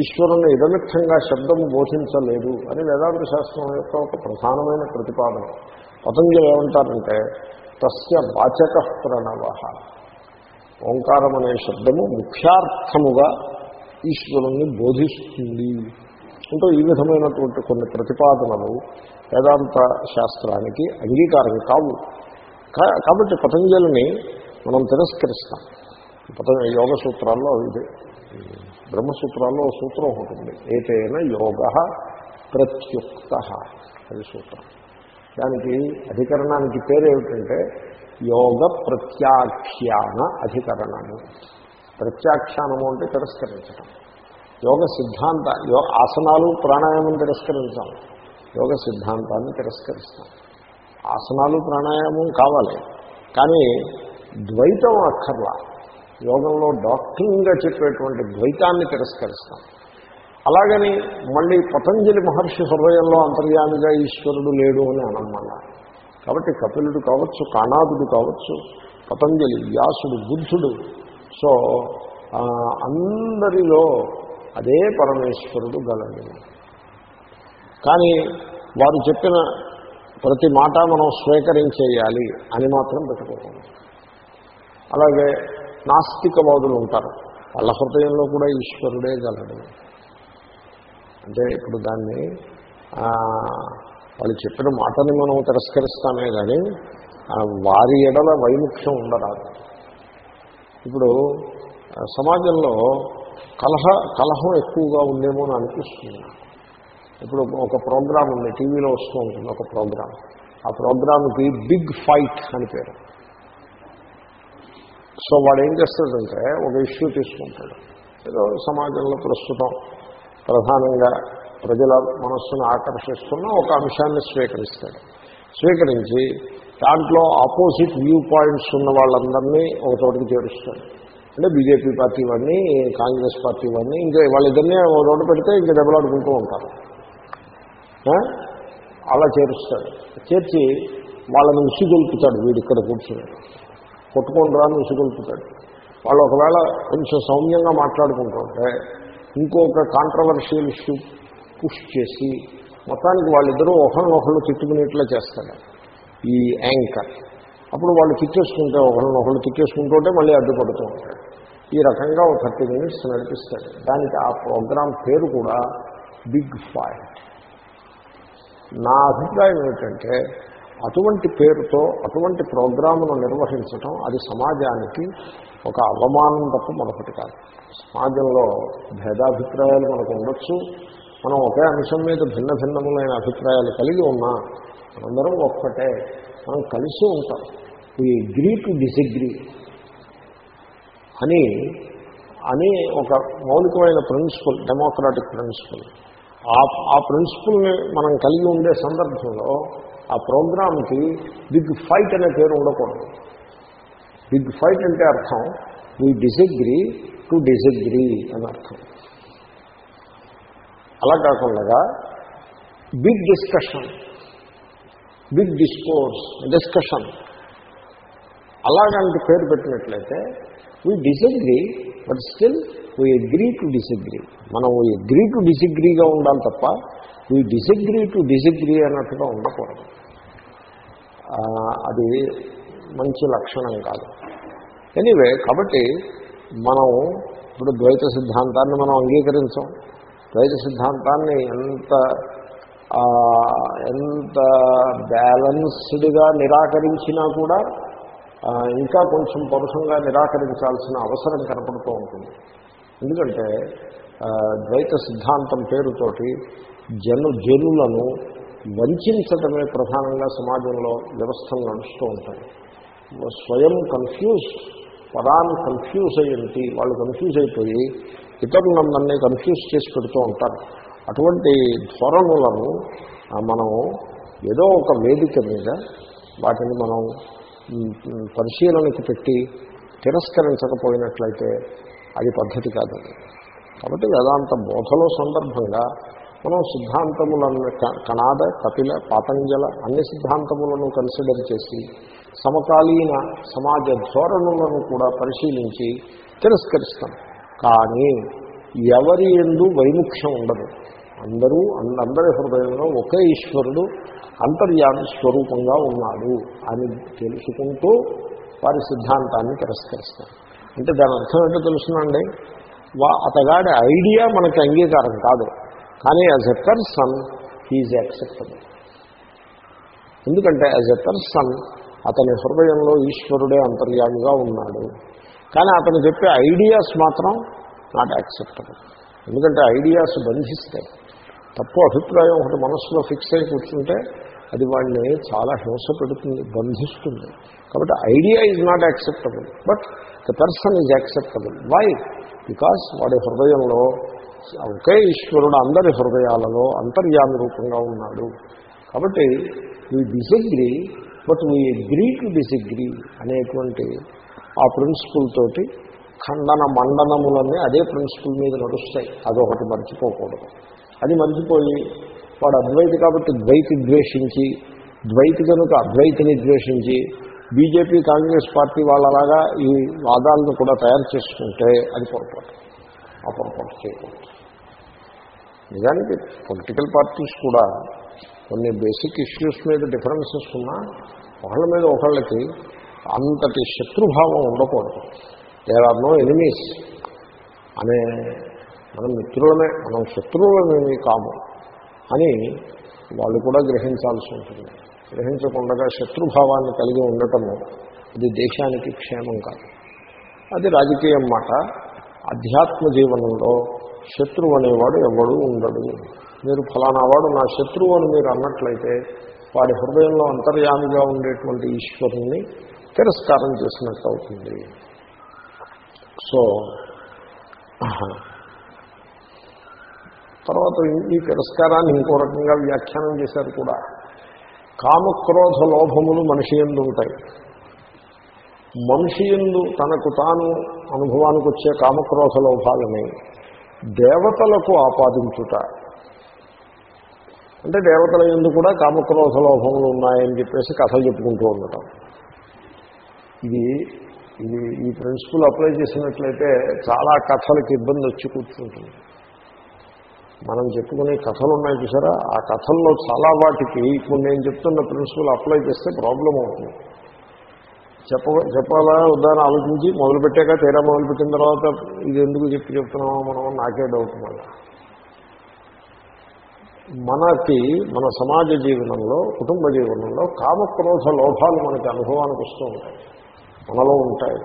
Speaker 1: ఈశ్వరుని ఇదమిత్తంగా శబ్దము బోధించలేదు అని వేదాంత శాస్త్రం యొక్క ఒక ప్రధానమైన ప్రతిపాదన. పతంజలి ఏమంటారంటే తస్య వాచక ప్రణవ. ఓంకారం అనే శబ్దము ముఖ్యార్థముగా ఈశ్వరుణ్ణి బోధిస్తుంది. అంటే ఈ విధమైనటువంటి కొన్ని ప్రతిపాదనలు వేదాంత శాస్త్రానికి అంగీకారం కావు. కాబట్టి పతంజలిని మనం తిరస్కరిస్తాం. పతంజ యోగ సూత్రాల్లో ఇది. బ్రహ్మసూత్రాల్లో సూత్రం ఉంటుంది ఏదైనా యోగ ప్రత్యుక్త అది సూత్రం. దానికి అధికరణానికి పేరు ఏమిటంటే యోగ ప్రత్యాఖ్యాన అధికరణము. ప్రత్యాఖ్యానము అంటే తిరస్కరించడం యోగ సిద్ధాంత యో ఆసనాలు ప్రాణాయామం తిరస్కరించాం. యోగ సిద్ధాంతాన్ని తిరస్కరిస్తాం. ఆసనాలు ప్రాణాయామం కావాలి. కానీ ద్వైతం అక్కర్లా. యోగంలో డాక్టరింగ్గా చెప్పేటువంటి ద్వైతాన్ని తిరస్కరిస్తాం. అలాగని మళ్ళీ పతంజలి మహర్షి హృదయంలో అంతర్యామిగా ఈశ్వరుడు లేడు అని అనమాట. కాబట్టి కపిలుడు కావచ్చు కాణాదుడు కావచ్చు పతంజలి వ్యాసుడు బుద్ధుడు. సో అందరిలో అదే పరమేశ్వరుడు గలడు. కానీ వారు చెప్పిన ప్రతి మాట మనం స్వీకరించేయాలి అని మాత్రం పెట్టుకోకూడదు. అలాగే నాస్తికవాదులు ఉంటారు. వాళ్ళ హృదయంలో కూడా ఈశ్వరుడే గలడు. అంటే ఇప్పుడు దాన్ని వాళ్ళు చెప్పిన మాటని మనం తిరస్కరిస్తామే కానీ వారి ఎడల వైముఖ్యం ఉండరాదు. ఇప్పుడు సమాజంలో కలహ కలహం ఎక్కువగా ఉందేమో అని అనిపిస్తుంది ఇప్పుడు ఒక ప్రోగ్రాం ఉంది టీవీలో వస్తూ ఉంటుంది ఒక ప్రోగ్రాం ఆ ప్రోగ్రామ్కి బిగ్ ఫైట్ అని పేరు. సో వాడు ఏం చేస్తాడంటే ఒక ఇష్యూ తీసుకుంటాడు. ఏదో సమాజంలో ప్రస్తుతం ప్రధానంగా ప్రజల మనస్సును ఆకర్షిస్తున్న ఒక అంశాన్ని స్వీకరిస్తాడు. స్వీకరించి దాంట్లో ఆపోజిట్ వ్యూ పాయింట్స్ ఉన్న వాళ్ళందరినీ ఒక చోటికి చేరుస్తాడు. అంటే బీజేపీ పార్టీ వాడిని కాంగ్రెస్ పార్టీ వాడిని ఇంకా వాళ్ళిద్దరినీ ఒక చోట పెడితే ఇంకా దెబ్బలాడుకుంటూ ఉంటారు. అలా చేరుస్తాడు. చేర్చి వాళ్ళని ఉసిగొల్పుతాడు వీడు ఇక్కడ కూర్చుని. కొట్టుకొని రాని ఉసిగొల్పుతాడు. వాళ్ళు ఒకవేళ కొంచెం సౌమ్యంగా మాట్లాడుకుంటుంటే ఇంకొక కాంట్రవర్షియల్ ఇష్యూ పుష్ చేసి మొత్తానికి వాళ్ళిద్దరూ ఒకరినొకళ్ళు తిట్టుకునేట్లా చేస్తాడు ఈ యాంకర్. అప్పుడు వాళ్ళు తిట్టేసుకుంటే ఒకరినొకళ్ళు తిట్టేసుకుంటుంటే మళ్ళీ అడ్డుపడుతూ ఉంటాడు. ఈ రకంగా ఒక థర్టీ మినిట్స్ నడిపిస్తాడు. దానికి ఆ ప్రోగ్రాం పేరు కూడా బిగ్ ఫైట్. నా అభిప్రాయం ఏమిటంటే అటువంటి పేరుతో అటువంటి ప్రోగ్రామును నిర్వహించటం అది సమాజానికి ఒక అవమానం తప్ప మరొకటి కాదు. సమాజంలో భేదాభిప్రాయాలు మనకు ఉండొచ్చు. మనం ఒకే అంశం మీద భిన్న భిన్నములైన అభిప్రాయాలు కలిగి ఉన్నా మనందరం ఒక్కటే మనం కలిసి ఉంటాం. ఈ అగ్రీ టు డిసగ్రీ అని అని ఒక మౌలికమైన ప్రిన్సిపల్ డెమోక్రాటిక్ ప్రిన్సిపల్. ఆ ఆ ప్రిన్సిపల్ని మనం కలిగి ఉండే సందర్భంలో ఆ ప్రోగ్రామ్కి బిగ్ ఫైట్ అనే పేరు ఉండకూడదు. బిగ్ ఫైట్ అంటే అర్థం వీ డిసగ్రీ టు డిసగ్రీ అని అర్థం. అలా కాకుండా big discussion big discourse discussion. అలాగంటి పేరు పెట్టినట్లయితే we disagree but still we agree to disagree. మనం వీ అగ్రీ టు డిసగ్రీగా ఉండాలి తప్ప వీ డిసగ్రీ టు డిసగ్రీ అన్నట్టుగా ఉండకూడదు. అది మంచి లక్షణం కాదు. ఎనీవే కాబట్టి మనం ఇప్పుడు ద్వైత సిద్ధాంతాన్ని మనం అంగీకరించాం. ద్వైత సిద్ధాంతాన్ని ఎంత ఎంత బ్యాలన్స్డ్గా నిరాకరించినా కూడా ఇంకా కొంచెం పరుషంగా నిరాకరించాల్సిన అవసరం కనపడుతూ ఉంటుంది. ఎందుకంటే ద్వైత సిద్ధాంతం పేరుతోటి జను జనులను వంచడమే ప్రధానంగా సమాజంలో వ్యవస్థలు నడుస్తూ ఉంటాయి. స్వయం కన్ఫ్యూజ్ పదాన్ని కన్ఫ్యూజ్ అయ్యింది వాళ్ళు కన్ఫ్యూజ్ అయిపోయి ఇతరులందరినీ కన్ఫ్యూజ్ చేసి పెడుతూ ఉంటారు. అటువంటి ధోరణులను మనం ఏదో ఒక వేదిక మీద వాటిని మనం పరిశీలనకు పెట్టి తిరస్కరించకపోయినట్లయితే అది పద్ధతి కాదు. కాబట్టి వేదాంత బోధలో సందర్భంగా మనం సిద్ధాంతములను క- కణాద కపిల పాతంజల అన్ని సిద్ధాంతములను కన్సిడర్ చేసి సమకాలీన సమాజ ధోరణులను కూడా పరిశీలించి తిరస్కరిస్తాం. కానీ ఎవరి ఎందు వైముఖ్యం ఉండదు. అందరూ అందరి హృదయంలో ఒకే ఈశ్వరుడు అంతర్యామి స్వరూపంగా ఉన్నాడు అని తెలుసుకుంటూ వారి సిద్ధాంతాన్ని తిరస్కరిస్తారు. అంటే దాని అర్థం ఏంటో తెలుసునండి? వా అతగాడి ఐడియా మనకి అంగీకారం కాదు. కానీ as a person he's acceptable ఎందుకంటే యాజ్ ఎ పర్సన్ అతని హృదయంలో ఈశ్వరుడే అంతర్యామిగా ఉన్నాడు. కానీ అతను చెప్పే ఐడియాస్ మాత్రం నాట్ యాక్సెప్టబుల్ ఎందుకంటే ఐడియాస్ బంధిస్తాయి. తప్పు అభిప్రాయం ఒకటి మనస్సులో ఫిక్స్ అయి కూర్చుంటే అది వాడిని చాలా హింస పెడుతుంది బంధిస్తుంది. కాబట్టి idea is not acceptable but the person is acceptable why because వాడి హృదయంలో ఒకే ఈశ్వరుడు అందరి హృదయాలలో అంతర్యామి రూపంగా ఉన్నాడు. కాబట్టి we disagree but we agree to disagree అనేటువంటి ఆ ప్రిన్సిపుల్ తోటి ఖండన మండనములన్నీ అదే ప్రిన్సిపుల్ మీద నడుస్తాయి. అదొకటి మర్చిపోకూడదు. అది మర్చిపోయి వాడు అద్వైతి కాబట్టి ద్వైతి ద్వేషించి ద్వైతి కనుక అద్వైతిని ద్వేషించి బీజేపీ కాంగ్రెస్ పార్టీ వాళ్ళలాగా ఈ వాదాలను కూడా తయారు చేసుకుంటే అది పొరపాటు. ఆ పొరపాటు చేయకూడదు. నిజానికి పొలిటికల్ పార్టీస్ కూడా కొన్ని బేసిక్ ఇష్యూస్ మీద డిఫరెన్సెస్ ఉన్నా ఒకళ్ళ మీద ఒకళ్ళకి అంతటి శత్రుభావం ఉండకూడదు. దేర్ ఆర్ నో ఎనిమీస్ అనే మనం మిత్రులమే మనం శత్రువులమేమి కాము అని వాళ్ళు కూడా గ్రహించాల్సి ఉంటుంది. గ్రహించకుండా శత్రుభావాన్ని కలిగి ఉండటము ఇది దేశానికి క్షేమం కాదు. అది రాజకీయం మాట. అధ్యాత్మ జీవనంలో శత్రువు అనేవాడు ఎవడు ఉండడు. మీరు ఫలానా వాడు నా శత్రువు అని మీరు అన్నట్లయితే వాడి హృదయంలో అంతర్యామిగా ఉండేటువంటి ఈశ్వరుణ్ణి తిరస్కారం చేసినట్టు అవుతుంది సో తర్వాత ఈ తిరస్కారాన్ని ఇంకో రకంగా వ్యాఖ్యానం చేశారు కూడా. కామక్రోధ లోభములు మనిషి ఎందు ఉంటాయి. మనిషి ఎందు తనకు తాను అనుభవానికి వచ్చే కామక్రోధ లోభాలని దేవతలకు ఆపాదించుట. అంటే దేవతల ఎందు కూడా కామక్రోధ లోభములు ఉన్నాయని చెప్పేసి కథలు చెప్పుకుంటూ ఉండటం. ఇది ఇది ఈ ప్రిన్సిపల్ అప్లై చేసినట్లయితే చాలా కథలకు ఇబ్బంది వచ్చి కూర్చుంటుంది. మనం చెప్పుకునే కథలు ఉన్నాయి చూసారా? ఆ కథల్లో చాలా వాటికి ఇప్పుడు నేను చెప్తున్న ప్రిన్సిపల్ అప్లై చేస్తే ప్రాబ్లం అవుతుంది. చెప్ప చెప్పాలా వద్దని ఆలోచించి మొదలుపెట్టాక తీరా మొదలుపెట్టిన తర్వాత ఇది ఎందుకు చెప్పి చెప్తున్నామో మనం నాకే డౌట్ మళ్ళీ. మనకి మన సమాజ జీవనంలో కుటుంబ జీవనంలో కామక్రోధ లోభాలు మనకి అనుభవానికి వస్తూ ఉంటాయి. మనలో ఉంటాయి.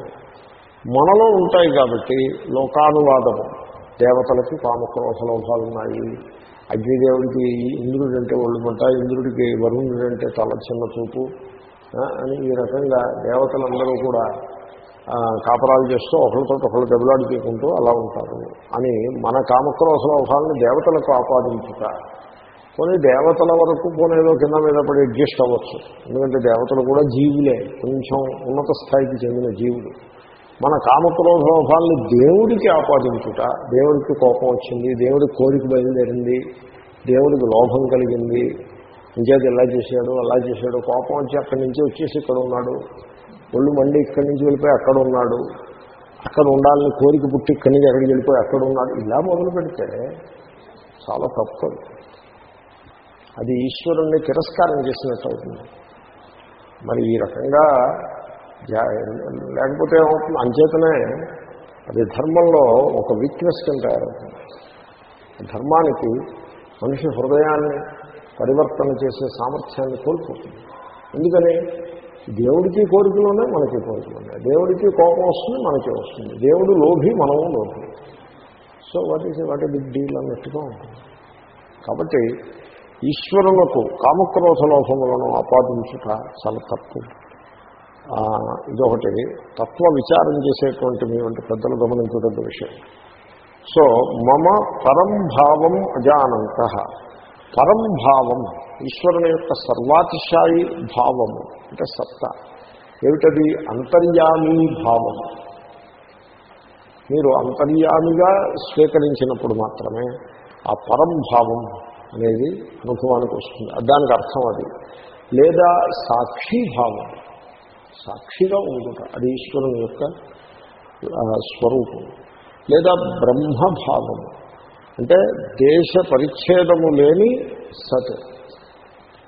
Speaker 1: మనలో ఉంటాయి కాబట్టి లోకానువాదము. దేవతలకి కామక్రోధ లోభాలు ఉన్నాయి. అగ్నిదేవుడికి ఇంద్రుడు అంటే ఒళ్ళు ఇంద్రుడికి వరుణుడు అంటే తల చిన్న చూపు అని ఈ రకంగా దేవతలందరూ కూడా కాపరాలు చేస్తూ ఒకరితో ఒకరు దెబ్బలాడి చేసుకుంటూ అలా ఉంటారు. అని మన కామక్రోధ లోభాలను దేవతలకు ఆపాదించుట కొన్ని దేవతల వరకు పోనేదో కింద మీద పడి అడ్జస్ట్ అవ్వచ్చు. ఎందుకంటే దేవతలు కూడా జీవులే. కొంచెం ఉన్నత స్థాయికి చెందిన జీవులు. మన కామక్రోధోభాలని దేవుడికి ఆపాదించుట దేవుడికి కోపం వచ్చింది దేవుడి కోరిక బయలుదేరింది దేవుడికి లోభం కలిగింది ఇంకేది ఇలా చేశాడు అలా చేశాడు కోపం వచ్చి అక్కడి నుంచి వచ్చేసి ఇక్కడ ఉన్నాడు ఒళ్ళు మండి ఇక్కడి నుంచి వెళ్ళిపోయి అక్కడ ఉన్నాడు అక్కడ ఉండాలని కోరిక పుట్టి ఇక్కడి నుంచి అక్కడికి వెళ్ళిపోయి అక్కడ ఉన్నాడు ఇలా మొదలు పెడితే చాలా తప్పు. అది ఈశ్వరుణ్ణి తిరస్కారం చేసినట్టు అవుతుంది. మరి ఈ రకంగా లేకపోతే ఏమవుతుంది అంచేతనే అది ధర్మంలో ఒక వీక్నెస్ కింద తయారవుతుంది. ధర్మానికి మనిషి హృదయాన్ని పరివర్తన చేసే సామర్థ్యాన్ని కోల్పోతుంది. ఎందుకని? దేవుడికి కోరికలు ఉన్నాయి మనకి కోరికలు ఉన్నాయి. దేవుడికి కోపం వస్తుంది మనకి వస్తుంది. దేవుడు లోభి మనము లోభి. So what is what big deal అన్నట్టుగా ఉంటుంది. కాబట్టి ఈశ్వరులకు కామక్రోధ లోభములను ఆపాదించుట చాలా తప్పు. ఇదొకటి. తత్వ విచారం చేసేటువంటి మీ వంటి పెద్దలు గమనించదగ్గ విషయం. సో మమ పరం భావం అజానంత. పరం భావం ఈశ్వరుని యొక్క సర్వాతిశాయి భావము అంటే సత్తా. ఏమిటది? అంతర్యామీ భావం. మీరు అంతర్యామిగా స్వీకరించినప్పుడు మాత్రమే ఆ పరం భావం అనేది అనుభవానికి వస్తుంది. దానికి అర్థం అది. లేదా సాక్షిభావం సాక్షిగా ఉండుట. అది ఈశ్వరుని యొక్క స్వరూపం. లేదా బ్రహ్మభావము అంటే దేశ పరిచ్ఛేదము లేని సత్.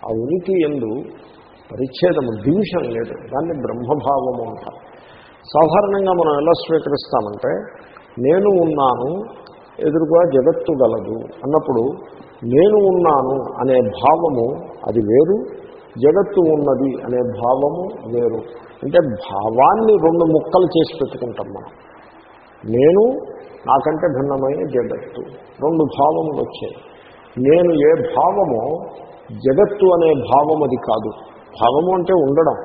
Speaker 1: ఆ ఉనికి ఎందు పరిచ్ఛేదము డివిజన్ లేదు. దాన్ని బ్రహ్మభావము అంటారు సాధారణంగా మనం ఎలా స్వీకరిస్తామంటే నేను ఉన్నాను ఎదురుగా జగత్తు గలదు అన్నప్పుడు నేను ఉన్నాను అనే భావము అది వేరు జగత్తు ఉన్నది అనే భావము వేరు. అంటే భావాన్ని రెండు ముక్కలు చేసి పెట్టుకుంటాం మనం. నేను నాకంటే భిన్నమైన జగత్తు. రెండు భావములు వచ్చాయి. నేను ఏ భావమో జగత్తు అనే భావం అది కాదు. భావము అంటే ఉండడం.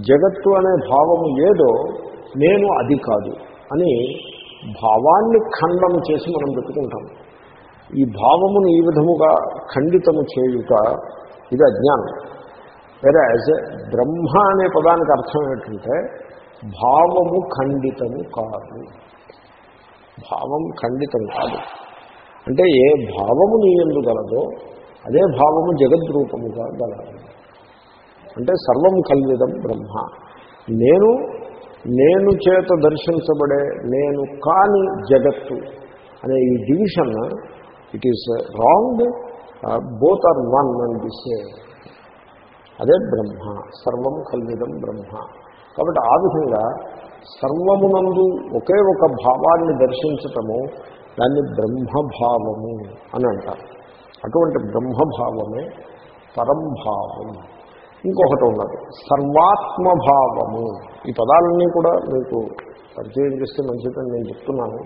Speaker 1: జగత్తు అనే భావము ఏదో నేను అది కాదు అని భావాన్ని ఖండం చేసి మనం పెట్టుకుంటాం. ఈ భావమును ఈ విధముగా ఖండితము చేయుట ఇది అజ్ఞానం. వెరాజ్ బ్రహ్మ అనే పదానికి అర్థం ఏంటంటే భావము ఖండితము కాదు. భావం ఖండితం కాదు. అంటే ఏ భావము నీ ఎందుగలదో అదే భావము జగద్రూపముగా గలదు. అంటే సర్వం కల్విదం బ్రహ్మ. నేను నేను చేత దర్శించబడే నేను కాని జగత్తు అనే ఈ division it is wrong both are one అని ది అదే బ్రహ్మ సర్వం కల్విదం బ్రహ్మ. కాబట్టి ఆ విధంగా సర్వమునందు ఒకే ఒక భావాన్ని దర్శించటము దాన్ని బ్రహ్మభావము అని అంటారు. అటువంటి బ్రహ్మభావమే పరంభావం. ఇంకొకటి ఉన్నది సర్వాత్మభావము. ఈ పదాలన్నీ కూడా మీకు పరిచయం చేస్తే మంచిదని నేను చెప్తున్నాను.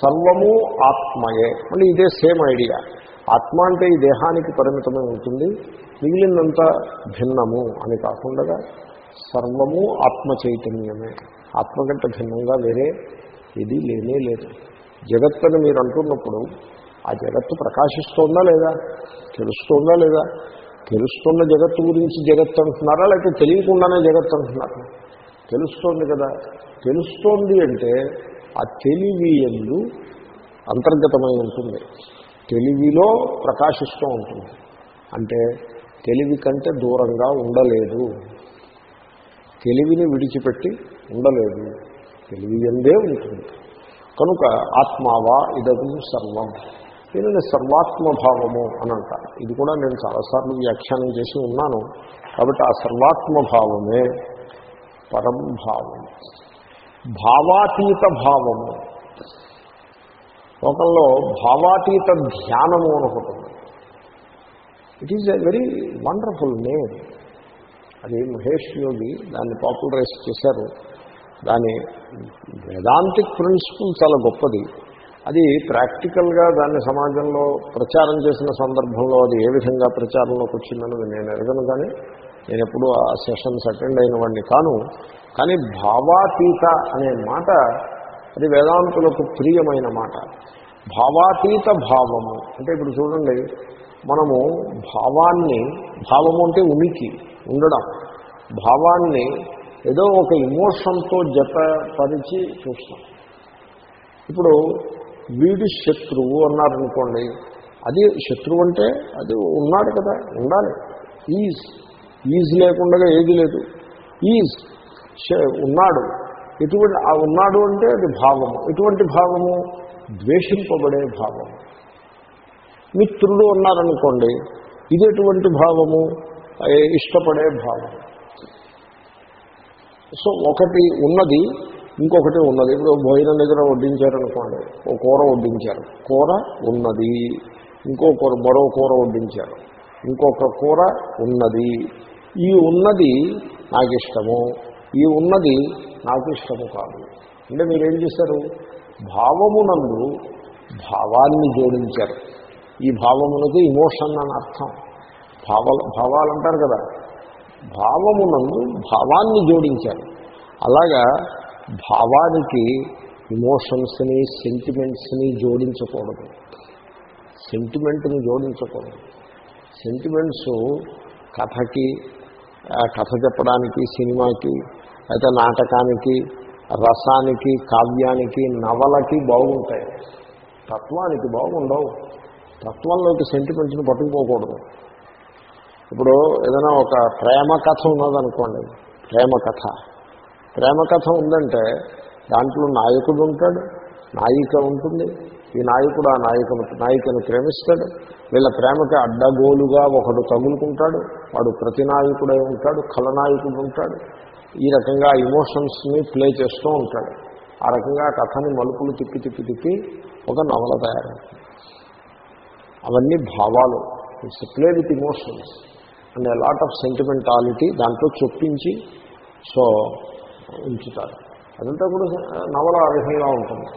Speaker 1: సర్వము ఆత్మయే. మళ్ళీ ఇదే సేమ్ ఐడియా. ఆత్మ అంటే ఈ దేహానికి పరిమితమై ఉంటుంది మిగిలినంత భిన్నము అని కాకుండా సర్వము ఆత్మ చైతన్యమే. ఆత్మ కంటే భిన్నంగా వేరే ఇది లేనే లేదు. జగత్తని మీరు అంటున్నప్పుడు ఆ జగత్తు ప్రకాశిస్తోందా లేదా? తెలుస్తోందా లేదా? తెలుస్తున్న జగత్తు గురించి జగత్తు అంటున్నారా? లేకపోతే తెలియకుండానే జగత్తు అంటున్నారా? తెలుస్తోంది కదా. తెలుస్తోంది అంటే ఆ తెలివి ఎందు అంతర్గతమై ఉంటుంది. తెలివిలో ప్రకాశిస్తూ ఉంటుంది. అంటే తెలివి కంటే దూరంగా ఉండలేదు. తెలివిని విడిచిపెట్టి ఉండలేదు. తెలివి ఎందే ఉంటుంది. కనుక ఆత్మావా ఇదగం సర్వం. దీనిని సర్వాత్మభావము అని అంటారు. ఇది కూడా నేను చాలాసార్లు వ్యాఖ్యానం చేసి ఉన్నాను. కాబట్టి ఆ సర్వాత్మభావమే పరం భావం. భావాతీత భావము. లోకంలో భావాతీత ధ్యానము అని ఒకటి it is a very wonderful name అది మహేష్ యోగి దాన్ని పాపులరైజ్ చేశారు. దాని వేదాంతిక్ ప్రిన్సిపల్ చాలా గొప్పది. అది ప్రాక్టికల్గా దాన్ని సమాజంలో ప్రచారం చేసిన సందర్భంలో అది ఏ విధంగా ప్రచారంలోకి వచ్చిందన్నది నేను ఎరగను కానీ నేను ఎప్పుడు ఆ సెషన్స్ అటెండ్ అయిన వాడిని కాను. కానీ భావాతీత అనే మాట అది వేదాంతులకు ప్రియమైన మాట. భావాతీత భావము. అంటే ఇప్పుడు చూడండి మనము భావాన్ని భావము అంటే ఉనికి ఉండడం. భావాన్ని ఏదో ఒక ఇమోషన్తో జతపరిచి చూస్తాం. ఇప్పుడు వీడి శత్రువు అన్నారనుకోండి అది శత్రువు అంటే అది ఉన్నాడు కదా ఉండాలి. ఈజ్. ఈజ్ లేకుండా ఏది లేదు. ఈజ్. ఉన్నాడు. ఎటువంటి ఆ ఉన్నాడు అంటే అది భావము. ఎటువంటి భావము ద్వేషింపబడే భావము. మిత్రుడు ఉన్నారనుకోండి ఇది ఎటువంటి భావము? ఇష్టపడే భావం సో ఒకటి ఉన్నది ఇంకొకటి ఉన్నది. ఇప్పుడు భోజనం దగ్గర వడ్డించారనుకోండి ఓ కూర వడ్డించారు. కూర ఉన్నది ఇంకో కూర మరో కూర వడ్డించారు. ఇంకొక కూర ఉన్నది. ఈ ఉన్నది నాకు ఇష్టము ఈ ఉన్నది నాకు ఇష్టము కాదు. అంటే మీరేం చేశారు? భావమునందు భావాన్ని జోడించారు. ఈ భావమునకు ఇమోషన్ అని అర్థం. భావ భావాలు అంటారు కదా? భావమునందు భావాన్ని జోడించారు. అలాగా భావానికి ఇమోషన్స్ని సెంటిమెంట్స్ని జోడించకూడదు. సెంటిమెంట్ని జోడించకూడదు. సెంటిమెంట్స్ కథకి కథ చెప్పడానికి సినిమాకి అయితే నాటకానికి రసానికి కావ్యానికి నవలకి బాగుంటాయి. తత్వానికి బాగుండవు. తత్వంలోకి సెంటిమెంట్స్ని పట్టుకుపోకూడదు. ఇప్పుడు ఏదైనా ఒక ప్రేమ కథ ఉన్నదనుకోండి ప్రేమ కథ. ప్రేమ కథ ఉందంటే దాంట్లో నాయకుడు ఉంటాడు నాయిక ఉంటుంది. ఈ నాయకుడు ఆ నాయకును నాయికను ప్రేమిస్తాడు. వీళ్ళ ప్రేమకి అడ్డగోలుగా ఒకడు తగులుకుంటాడు. వాడు ప్రతి నాయకుడై ఉంటాడు ఖలనాయకుడు ఉంటాడు. ఈ రకంగా ఇమోషన్స్ని ప్లే చేస్తూ ఉంటాడు. ఆ రకంగా కథని మలుపులు తిప్పి తిప్పి తిప్పి ఒక నవల తయారవుతుంది అవన్నీ భావాలు. It's play with emotions and lot of sentimentality దాంట్లో చొప్పించి సో ఉంచుతారు. అదంతా కూడా నవల ఆ విధంగా ఉంటుంది.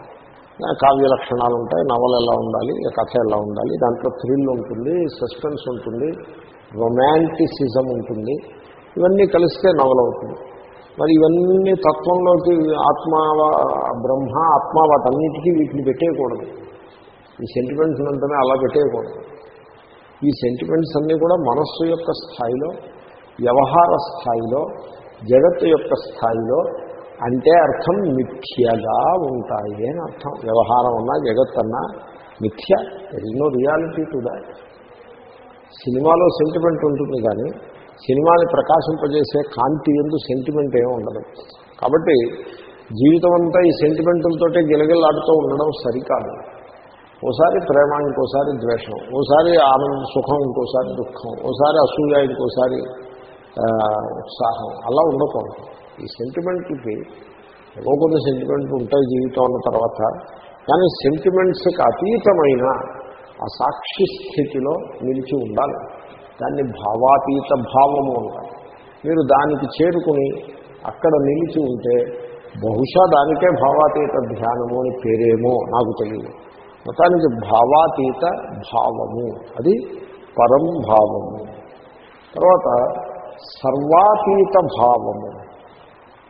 Speaker 1: కావ్య లక్షణాలు ఉంటాయి. నవల ఎలా ఉండాలి? కథ ఎలా ఉండాలి? దాంట్లో థ్రిల్ ఉంటుంది సస్పెన్స్ ఉంటుంది రొమాంటిసిజం ఉంటుంది. ఇవన్నీ కలిస్తే నవల అవుతుంది. మరి ఇవన్నీ తత్వంలోకి ఆత్మ బ్రహ్మ ఆత్మ వాటన్నిటికీ వీటిని పెట్టేయకూడదు. ఈ సెంటిమెంట్స్ అంతనే అలా పెట్టేయకూడదు. ఈ సెంటిమెంట్స్ అన్నీ కూడా మనస్సు యొక్క స్థాయిలో వ్యవహార స్థాయిలో జగత్తు యొక్క స్థాయిలో అంటే అర్థం మిథ్యగా ఉంటాయి అని అర్థం. వ్యవహారం అన్నా జగత్ అన్నా మిథ్య. ఎన్నో రియాలిటీ టు దాట్ సినిమాలో సెంటిమెంట్ ఉంటుంది కానీ సినిమాని ప్రకాశింపజేసే కాంతి ఎందు సెంటిమెంట్ ఏమి ఉండదు. కాబట్టి జీవితం అంతా ఈ సెంటిమెంటులతోటే గిలగిల్లాడుతూ ఉండడం సరికాదు. ఓసారి ప్రేమ ఇంకోసారి ద్వేషం. ఓసారి ఆనంద సుఖం ఇంకోసారి దుఃఖం. ఓసారి అసూయ ఇంకోసారి ఉత్సాహం. అలా ఉండకూడదు. ఈ సెంటిమెంట్కి ఏవో కొన్ని సెంటిమెంట్లు ఉంటాయి జీవితం ఉన్న తర్వాత. కానీ సెంటిమెంట్స్కి అతీతమైన ఆ సాక్షి స్థితిలో నిలిచి ఉండాలి. దాన్ని భావాతీత భావము అంటారు. మీరు దానికి చేరుకుని అక్కడ నిలిచి ఉంటే బహుశా దానికే భావాతీత ధ్యానము అని పేరేమో నాకు తెలియదు. మొత్తానికి భావాతీత భావము. అది పరం భావము. తర్వాత సర్వాతీత భావము.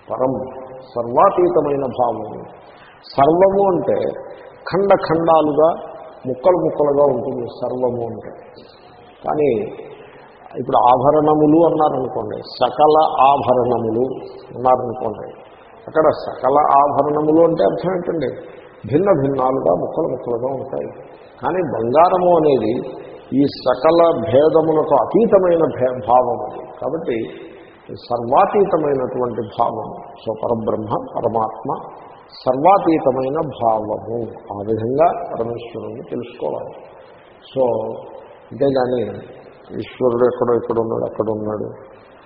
Speaker 1: పరం సర్వాతీతమైన భావము. సర్వము అంటే ఖండ ఖండాలుగా ముక్కలు ముక్కలుగా ఉంటుంది సర్వము అంటే. కానీ ఇప్పుడు ఆభరణములు అన్నారనుకోండి సకల ఆభరణములు అన్నారనుకోండి అక్కడ సకల ఆభరణములు అంటే అర్థం ఏంటండి? భిన్న భిన్నాలుగా ముక్కలు ముక్కలుగా ఉంటాయి. కానీ బంగారము అనేది ఈ సకల భేదములకు అతీతమైన భావము కాబట్టి సర్వాతీతమైనటువంటి భావము సో పరబ్రహ్మ పరమాత్మ సర్వాతీతమైన భావము. ఆ విధంగా పరమేశ్వరుని తెలుసుకోవాలి. సో అంతేగాని ఈశ్వరుడు ఎక్కడో ఇక్కడ ఉన్నాడు అక్కడ ఉన్నాడు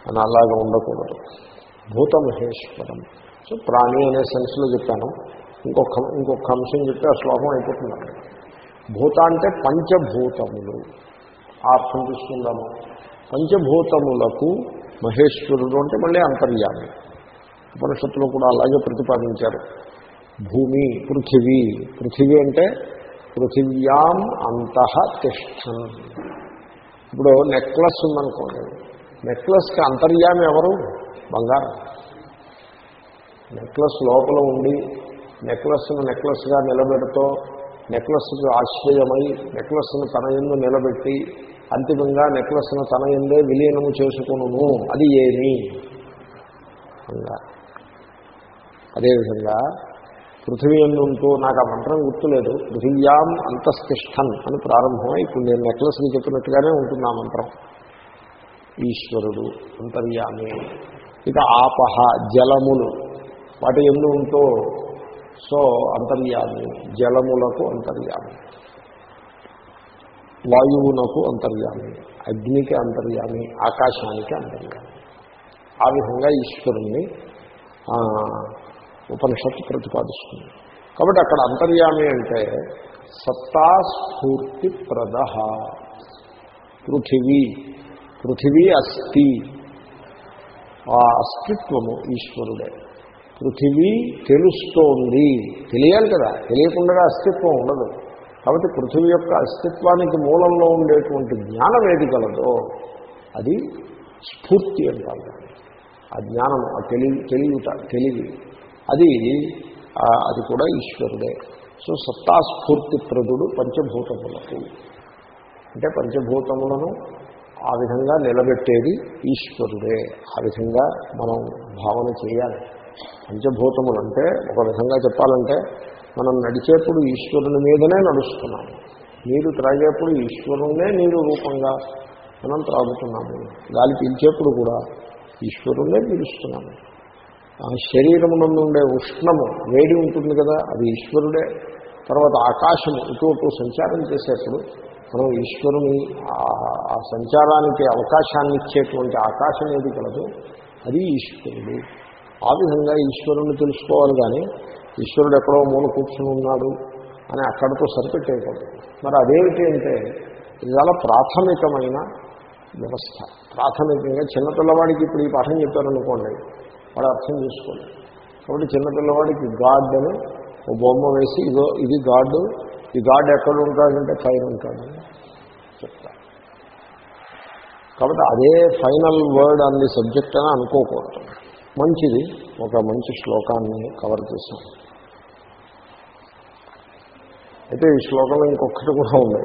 Speaker 1: అని అలాగా ఉండకూడదు. భూతమహేశ్వరం. సో ప్రాణి అనే సెన్స్లో చెప్పాను. ఇంకొక ఇంకొక అంశం చెప్తే ఆ శ్లోకం అయిపోతుంది భూత అంటే పంచభూతములు. ఆ అర్థం తీసుకుందాము పంచభూతములకు మహేశ్వరుడు అంటే మళ్ళీ అంతర్యామి. ఉపనిషత్తులు కూడా అలాగే ప్రతిపాదించారు. భూమి పృథివీ. పృథివీ అంటే పృథివ్యాం అంతః తిష్టం ఇప్పుడు నెక్లెస్ ఉందనుకోండి. నెక్లెస్కి అంతర్యామి ఎవరు? బంగారం. నెక్లెస్ లోపల ఉండి నెక్లెస్ను నెక్లెస్గా నిలబెడుతూ నెక్లెస్కు ఆశ్రయమై నెక్లెస్ను తన ఎందు నిలబెట్టి అంతిమంగా నెక్లెస్ను తన ఎందే విలీనము చేసుకును అది ఏమి? బంగారం. అదేవిధంగా పృథివీ ఎందుంటూ నాకు ఆ మంత్రం గుర్తులేదు. పృథివ్యాం అంతస్తిష్టన్ అని ప్రారంభమై ఇప్పుడు నేను నెక్లెస్ని చెప్పినట్టుగానే ఉంటుంది ఆ మంత్రం. ఈశ్వరుడు అంతర్యామి ఇక ఆపహ జలములు వాటి ఎందు ఉంటూ సో అంతర్యామి జలములకు అంతర్యామి వాయువునకు అంతర్యామి అగ్నికి అంతర్యామి ఆకాశానికి అంతర్యామి. ఆ విధంగా ఈశ్వరుణ్ణి ఉపనిషత్తు ప్రతిపాదిస్తుంది. కాబట్టి అక్కడ అంతర్యామి అంటే సత్తా స్ఫూర్తి ప్రద పృథివీ పృథివీ అస్థి. ఆ అస్తిత్వము ఈశ్వరుడే. పృథివీ తెలుస్తోంది. తెలియాలి కదా తెలియకుండా అస్తిత్వం ఉండదు. కాబట్టి పృథివీ యొక్క అస్తిత్వానికి మూలంలో ఉండేటువంటి జ్ఞానం ఏది కలదో అది స్ఫూర్తి అంటారు ఆ జ్ఞానం ఆ తెలివి తెలియట తెలివి. అది అది కూడా ఈశ్వరుడే. సో సత్తాస్ఫూర్తి ప్రదుడు పంచభూతములకు. అంటే పంచభూతములను ఆ విధంగా నిలబెట్టేది ఈశ్వరుడే. ఆ విధంగా మనం భావన చేయాలి. పంచభూతములు అంటే ఒక విధంగా చెప్పాలంటే మనం నడిచేప్పుడు ఈశ్వరుని మీదనే నడుస్తున్నాము. నీరు త్రాగేప్పుడు ఈశ్వరుణ్ణే నీరు రూపంగా మనం త్రాగుతున్నాము. గాలి పీల్చేప్పుడు కూడా ఈశ్వరుణ్ణే పీలుస్తున్నాము. శరీరమునందు ఉండే ఉష్ణము వేడి ఉంటుంది కదా అది ఈశ్వరుడే. తర్వాత ఆకాశము ఇటు సంచారం చేసేప్పుడు మనం ఈశ్వరుని ఆ- సంచారానికి అవకాశాన్ని ఇచ్చేటువంటి ఆకాశం ఏది కలదు అది ఈశ్వరుడు. ఆ విధంగా ఈశ్వరుణ్ణి తెలుసుకోవాలి కానీ ఈశ్వరుడు ఎక్కడో మూల కూర్చుని ఉన్నాడు అని అక్కడితో సరిపెట్టేయకూడదు. మరి అదేమిటి అంటే ఇది చాలా ప్రాథమికమైన వ్యవస్థ. ప్రాథమికంగా చిన్నపిల్లవాడికి ఇప్పుడు ఈ పాఠం చెప్పారనుకోండి వాడు అర్థం చేసుకోలేదు కాబట్టి చిన్నపిల్లవాడికి గాడ్ అని ఓ బొమ్మ వేసి ఇదో ఇది గాడ్ ఈ గాడ్ ఎక్కడ ఉంటాడంటే పైన ఉంటాడని చెప్తారు కాబట్టి అదే ఫైనల్ వర్డ్ అన్ సబ్జెక్ట్ అని అనుకోకూడదు. మంచిది. ఒక మంచి శ్లోకాన్ని కవర్ చేశాం. అయితే ఈ శ్లోకంలో ఇంకొకటి కూడా ఉంది.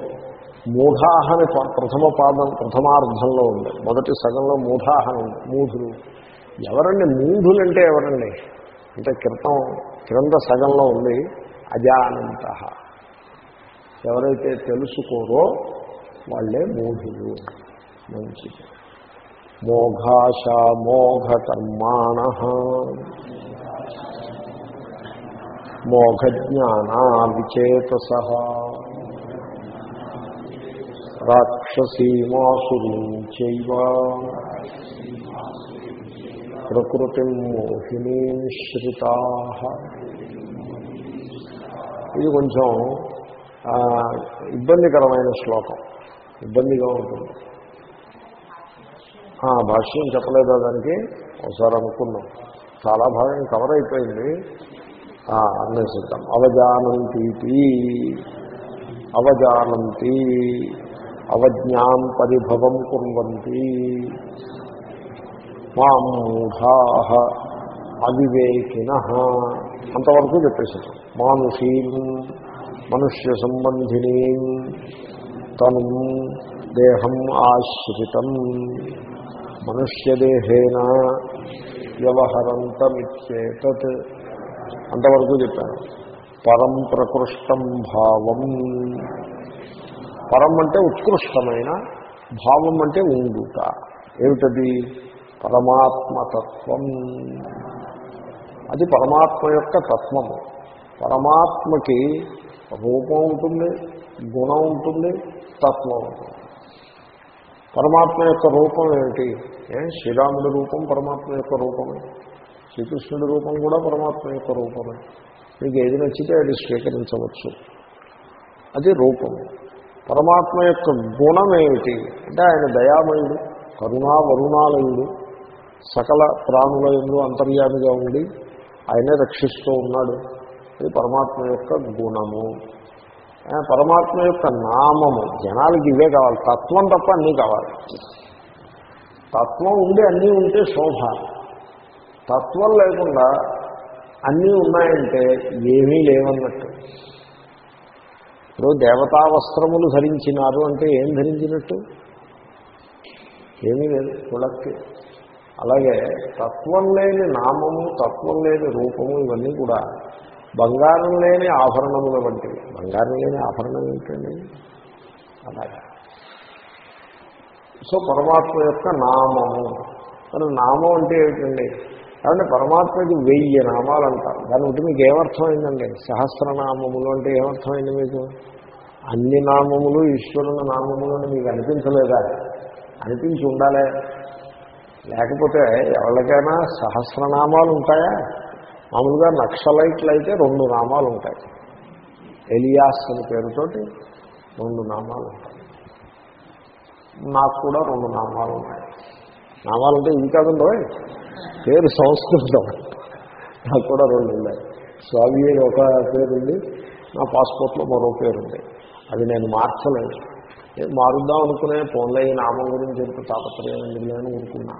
Speaker 1: మూఢాహ అని ప్రథమ పాదం ప్రథమార్థంలో ఉంది. మొదటి సగంలో మూఢాహ ఉంది. మూఢులు. ఎవరండి? మూఢులంటే ఎవరండి? అంటే క్రితం క్రింద సగంలో ఉంది అజానంత. ఎవరైతే తెలుసుకోరో వాళ్ళే మూఢులు. మంచిది. మోఘాశ కర్మాణ మోఘజ్ఞానా విచేతస రాక్షసీమాసురీంచైవ ప్రకృతి మోహినీం శ్రుతా ఇది కొంచెం ఇబ్బందికరమైన శ్లోకం. ఇబ్బందిగా ఉంటుంది. భాష్యం చెప్పలేదా దానికి? ఒకసారి అనుకున్నాం చాలా భాగం కవర్ అయిపోయింది. అన్వేషిద్దాం. అవజానంతి అవజానంతి. అవజ్ఞాం పరిభవం కుర్వంతి. మాం మూఢా అవివేకిన అంతవరకు చెప్పేశారు. మానుషీం మనుష్య సంబంధిని తను దేహం ఆశ్రితం. మనుష్యదేహేన వ్యవహరంతమిత్యేతత్ అంతవరకు చెప్పాను పరం ప్రకృష్టం భావం. పరం అంటే ఉత్కృష్టమైన భావం అంటే ఉండుట. ఏమిటది? పరమాత్మతత్వం. అది పరమాత్మ యొక్క తత్వము. పరమాత్మకి రూపం ఉంటుంది గుణం ఉంటుంది తత్వం ఉంటుంది. పరమాత్మ యొక్క రూపం ఏమిటి? ఏ శ్రీరాముడి రూపం పరమాత్మ యొక్క రూపమే. శ్రీకృష్ణుడి రూపం కూడా పరమాత్మ యొక్క రూపమే. మీకు ఏది నచ్చితే అది స్వీకరించవచ్చు. అది రూపం. పరమాత్మ యొక్క గుణం ఏమిటి? అంటే ఆయన దయామయుడు కరుణా వరుణాలయుడు సకల ప్రాణుల ఎందు అంతర్యామిగా ఉండి ఆయనే రక్షిస్తూ ఉన్నాడు. ఇది పరమాత్మ యొక్క గుణము. పరమాత్మ యొక్క నామము. జనాలకి ఇవే కావాలి. తత్వం తప్ప అన్నీ కావాలి. తత్వం ఉండి అన్నీ ఉంటే శోభ. తత్వం లేకుండా అన్నీ ఉన్నాయంటే ఏమీ లేవన్నట్టు. ఇప్పుడు దేవతా వస్త్రములు ధరించినారు అంటే ఏం ధరించినట్టు? ఏమీ లేదు. కులక్కి అలాగే తత్వం లేని నామము తత్వం లేని రూపము ఇవన్నీ కూడా బంగారం లేని ఆభరణముల వంటివి. బంగారం లేని ఆభరణం ఏంటండి? అలాగే. సో పరమాత్మ యొక్క నామము. మరి నామం అంటే ఏమిటండి? కాబట్టి పరమాత్మకి వెయ్యి నామాలు అంటారు. దాని బట్టి మీకు ఏమర్థమైందండి? సహస్రనామములు అంటే ఏమర్థమైంది మీకు? అన్ని నామములు ఈశ్వరుని నామములు అని మీకు అనిపించలేదా? అనిపించి ఉండాలి. లేకపోతే ఎవరికైనా సహస్రనామాలు ఉంటాయా? మామూలుగా నక్సలైట్లు అయితే రెండు నామాలు ఉంటాయి. ఎలియాస్ అని పేరుతోటి రెండు నామాలు ఉంటాయి. నాకు కూడా రెండు నామాలు ఉన్నాయి నామాలు అంటే ఇది కాదండి? పేరు సంస్కృతం. నాకు కూడా రెండు ఉన్నాయి. స్వామి ఒక పేరు ఉంది నా పాస్పోర్ట్లో మరో పేరు ఉంది అది నేను మార్చలేదు. మారుద్దాం అనుకునే ఫోన్లో ఈ నామం గురించి ఎంత తాపత్రయం ఉంది అనుకున్నా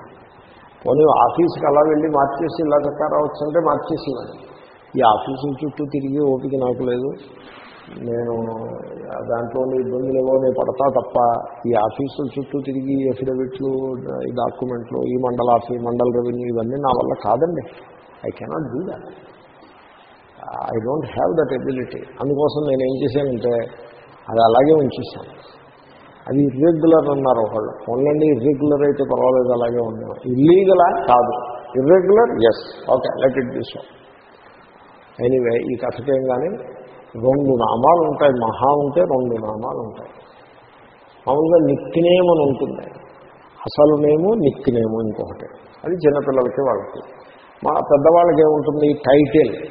Speaker 1: పోనీ ఆఫీస్కి అలా వెళ్ళి మార్చేసి ఇలా చక్కా రావచ్చు మార్చేసేవాడు ఈ ఆఫీసుల చుట్టూ తిరిగి ఓపిక నాకు లేదు. నేను దాంట్లో ఇబ్బందులు నేను పడతా తప్ప ఈ ఆఫీసుల చుట్టూ తిరిగి ఎఫిడవిట్లు ఈ డాక్యుమెంట్లు ఈ మండల ఆఫీస్ మండల రెవెన్యూ ఇవన్నీ నా వల్ల కాదండి. I cannot do that I don't have that ability అందుకోసం నేను ఏం చేశానంటే అది అలాగే ఉంచేసాను అది ఇర్రెగ్యులర్ అన్నారు ఒకళ్ళు ఓన్లీ ఇర్రెగ్యులర్ అయితే పర్వాలేదు అలాగే ఉన్నాం ఇల్లీగలా కాదు. Irregular yes okay let it be so anyway ఈ కథకేం కానీ రెండు నామాలు ఉంటాయి. మహా ఉంటే రెండు నామాలు ఉంటాయి. మామూలుగా నిక్నేమ్ అని ఉంటుంది. అసలు నేము నిక్నేము ఇంకొకటి. అది చిన్నపిల్లలకి వాళ్ళకి. మా పెద్దవాళ్ళకి ఏముంటుంది? Title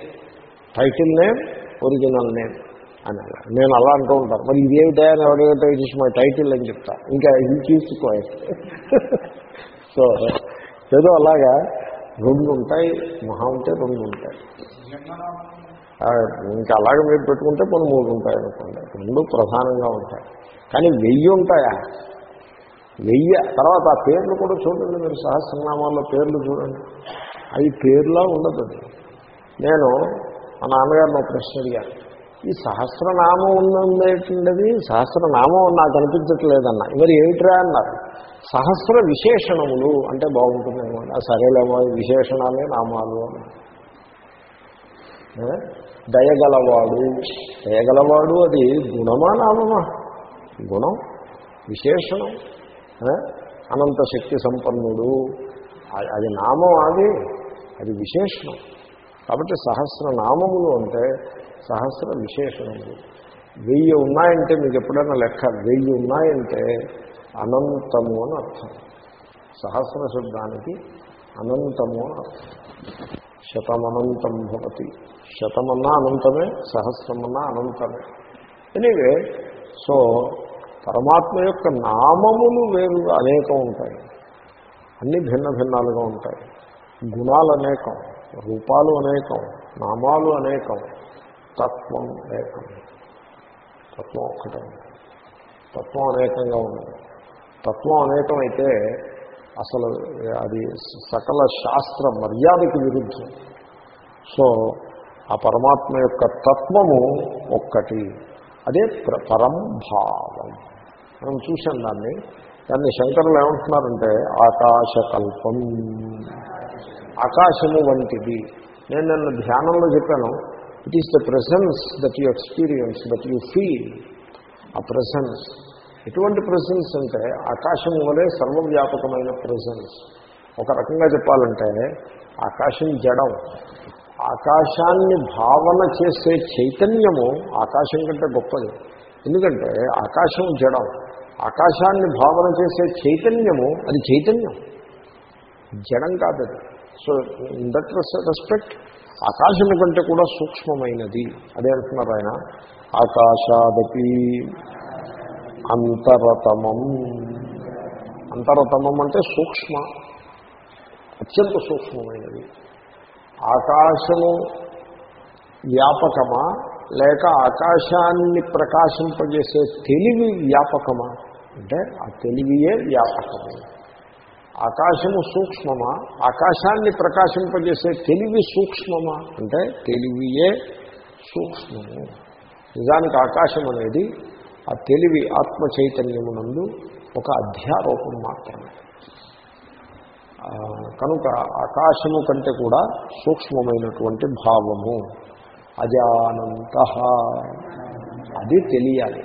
Speaker 1: title name original name అని నేను అలా అంటూ ఉంటాను. మరి ఇదేమిటా అని ఎవడేమిటో ఇట్ మై టైటిల్ అని చెప్తా. ఇంకా ఇది తీసుకో సో ఏదో అలాగా రెండు ఉంటాయి మహా ఉంటే రెండు ఉంటాయి. ఇంకా అలాగే మీరు పెట్టుకుంటే కొన్ని మూడు ఉంటాయి అనుకోండి. రెండు ప్రధానంగా ఉంటాయి. కానీ వెయ్యి ఉంటాయా? వెయ్యి. తర్వాత ఆ పేర్లు కూడా చూడండి మీరు సహస్రనామాల్లో పేర్లు చూడండి. అవి పేర్లా ఉండదు. నేను మా నాన్నగారిని ఒక ప్రశ్న అడిగాను ఈ సహస్రనామం ఉన్నది సహస్రనామం నాకు అనిపించట్లేదన్న. మరి ఏమిట్రా అన్నారు. సహస్ర విశేషణములు అంటే బాగుంటుంది అనమాట సరేలేమో విశేషణాలే నామాలు అని దయగలవాడు. దయగలవాడు అది గుణమా నామమా? గుణం విశేషణం. అనంత శక్తి సంపన్నుడు. అది నామం అది. అది విశేషణం. కాబట్టి సహస్ర నామములు అంటే సహస్ర విశేషణములు వెయ్యి ఉన్నాయంటే మీకు ఎప్పుడైనా లెక్క? వెయ్యి ఉన్నాయంటే అనంతము అని అర్థం. సహస్ర శబ్దానికి అనంతము అని అర్థం. శతమనంతం భవతి. శతమన్నా అనంతమే సహస్రమన్నా అనంతమే. ఎనీవే సో పరమాత్మ యొక్క నామములు వేరుగా అనేకం ఉంటాయి. అన్నీ భిన్న భిన్నాలుగా ఉంటాయి. గుణాలు అనేకం రూపాలు అనేకం నామాలు అనేకం. తత్వం ఏకం. తత్వం ఒక్కటే. తత్వం అనేకంగా ఉంది తత్వం అనేకమైతే అసలు అది సకల శాస్త్ర మర్యాదకి విరుద్ధం. సో ఆ పరమాత్మ యొక్క తత్వము ఒక్కటి. అదే ప్ర- పరం భావం. మనం చూసాం దాన్ని. దాన్ని శంకరులు ఏమంటున్నారంటే ఆకాశకల్పం. ఆకాశము వంటిది. నేను నిన్న ధ్యానంలో చెప్పాను it is the presence that you experience that you feel ఆ ప్రెసెన్స్ ఎటువంటి ప్రెసెన్స్ అంటే ఆకాశం వలె సర్వవ్యాపకమైన ప్రెసెన్స్ ఒక రకంగా చెప్పాలంటే ఆకాశం జడం. ఆకాశాన్ని భావన చేసే చైతన్యము ఆకాశం కంటే గొప్పది. ఎందుకంటే ఆకాశం జడం. ఆకాశాన్ని భావన చేసే చైతన్యము అది చైతన్యం. జడం కాదు సో ఇన్ దట్ రెస్పెక్ట్ ఆకాశము కంటే కూడా సూక్ష్మమైనది. అదే అంటున్నారు ఆయన. ఆకాశాదపి అంతరతమం. అంతరతమం అంటే సూక్ష్మ. అత్యంత సూక్ష్మమైనది. ఆకాశము వ్యాపకమా? లేక ఆకాశాన్ని ప్రకాశింపజేసే తెలివి వ్యాపకమా? అంటే ఆ తెలివియే వ్యాపకమైనది ఆకాశము సూక్ష్మమా? ఆకాశాన్ని ప్రకాశింపజేసే తెలివి సూక్ష్మమా? అంటే తెలివియే సూక్ష్మము. నిజానికి ఆకాశం అనేది ఆ తెలివి ఆత్మ చైతన్యమునందు ఒక అధ్యారూపం మాత్రమే. కనుక ఆకాశము కంటే కూడా సూక్ష్మమైనటువంటి భావము. అజానంత. అది తెలియాలి.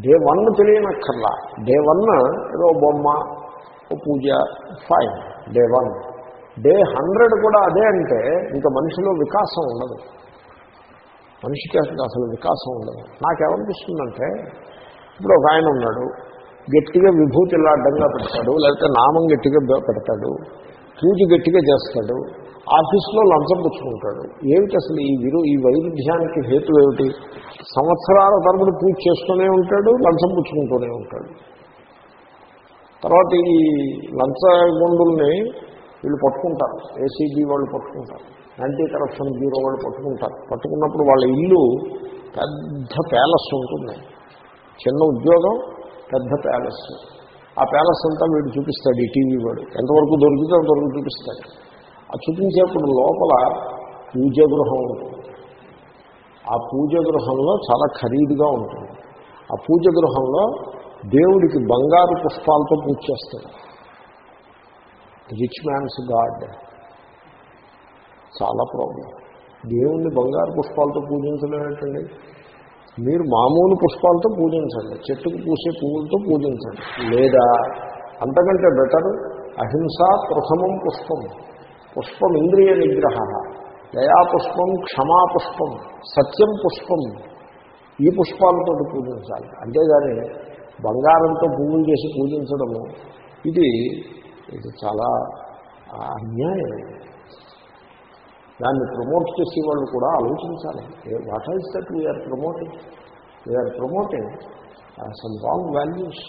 Speaker 1: డే వన్ తెలియనక్కర్లా. డే వన్ ఏదో బొమ్మ పూజ fine day one. Day hundred కూడా అదే అంటే ఇంకా మనిషిలో వికాసం ఉండదు. మనిషికి అసలు అసలు వికాసం ఉండదు. నాకేమనిపిస్తుందంటే ఇప్పుడు ఒక ఆయన ఉన్నాడు గట్టిగా విభూతి అడ్డంగా పెడతాడు లేకపోతే నామం గట్టిగా పెడతాడు పూజ గట్టిగా చేస్తాడు ఆఫీస్లో లంచం పుచ్చుకుంటాడు. ఏమిటి అసలు ఈ విరు ఈ వైరుధ్యానికి హేతు ఏమిటి? సంవత్సరాల తరపున పూజ చేస్తూనే ఉంటాడు లంచం పుచ్చుకుంటూనే ఉంటాడు. తర్వాత ఈ లంచగొండుల్ని వీళ్ళు పట్టుకుంటారు. ఏసీబీ వాళ్ళు పట్టుకుంటారు. యాంటీ కరప్షన్ బ్యూరో వాళ్ళు పట్టుకుంటారు. పట్టుకున్నప్పుడు వాళ్ళ ఇల్లు పెద్ద ప్యాలెస్ ఉంటుంది. చిన్న ఉద్యోగం పెద్ద ప్యాలెస్. ఆ ప్యాలెస్ అంతా వీడు చూపిస్తాడు ఈ టీవీ వాడు. ఎంతవరకు దొరికితే అంతవరకు చూపిస్తాడు. ఆ చూపించేప్పుడు లోపల పూజ గృహం ఉంటుంది. ఆ పూజ గృహంలో చాలా ఖరీదుగా ఉంటుంది. ఆ పూజ గృహంలో దేవుడికి బంగారు పుష్పాలతో పూజ చేస్తాడు. రిచ్ మ్యాన్స్ గాడ్ చాలా ప్రాబ్లం దేవుణ్ణి బంగారు పుష్పాలతో పూజించడం ఏంటండి? మీరు మామూలు పుష్పాలతో పూజించండి. చెట్టుకు పూసే పువ్వులతో పూజించండి. లేదా అంతకంటే బెటర్ అహింస ప్రథమం పుష్పం. పుష్పం ఇంద్రియ నిగ్రహ. దయాపుష్పం పుష్పం క్షమా పుష్పం సత్యం పుష్పం. ఈ పుష్పాలతో పూజించాలి. అంతేగాని బంగారంతో పువ్వులు చేసి పూజించడము ఇది ఇది చాలా అన్యాయం. దాన్ని ప్రమోట్ చేసే వాళ్ళు కూడా ఆలోచించాలి. What is that we're promoting we're promoting some wrong values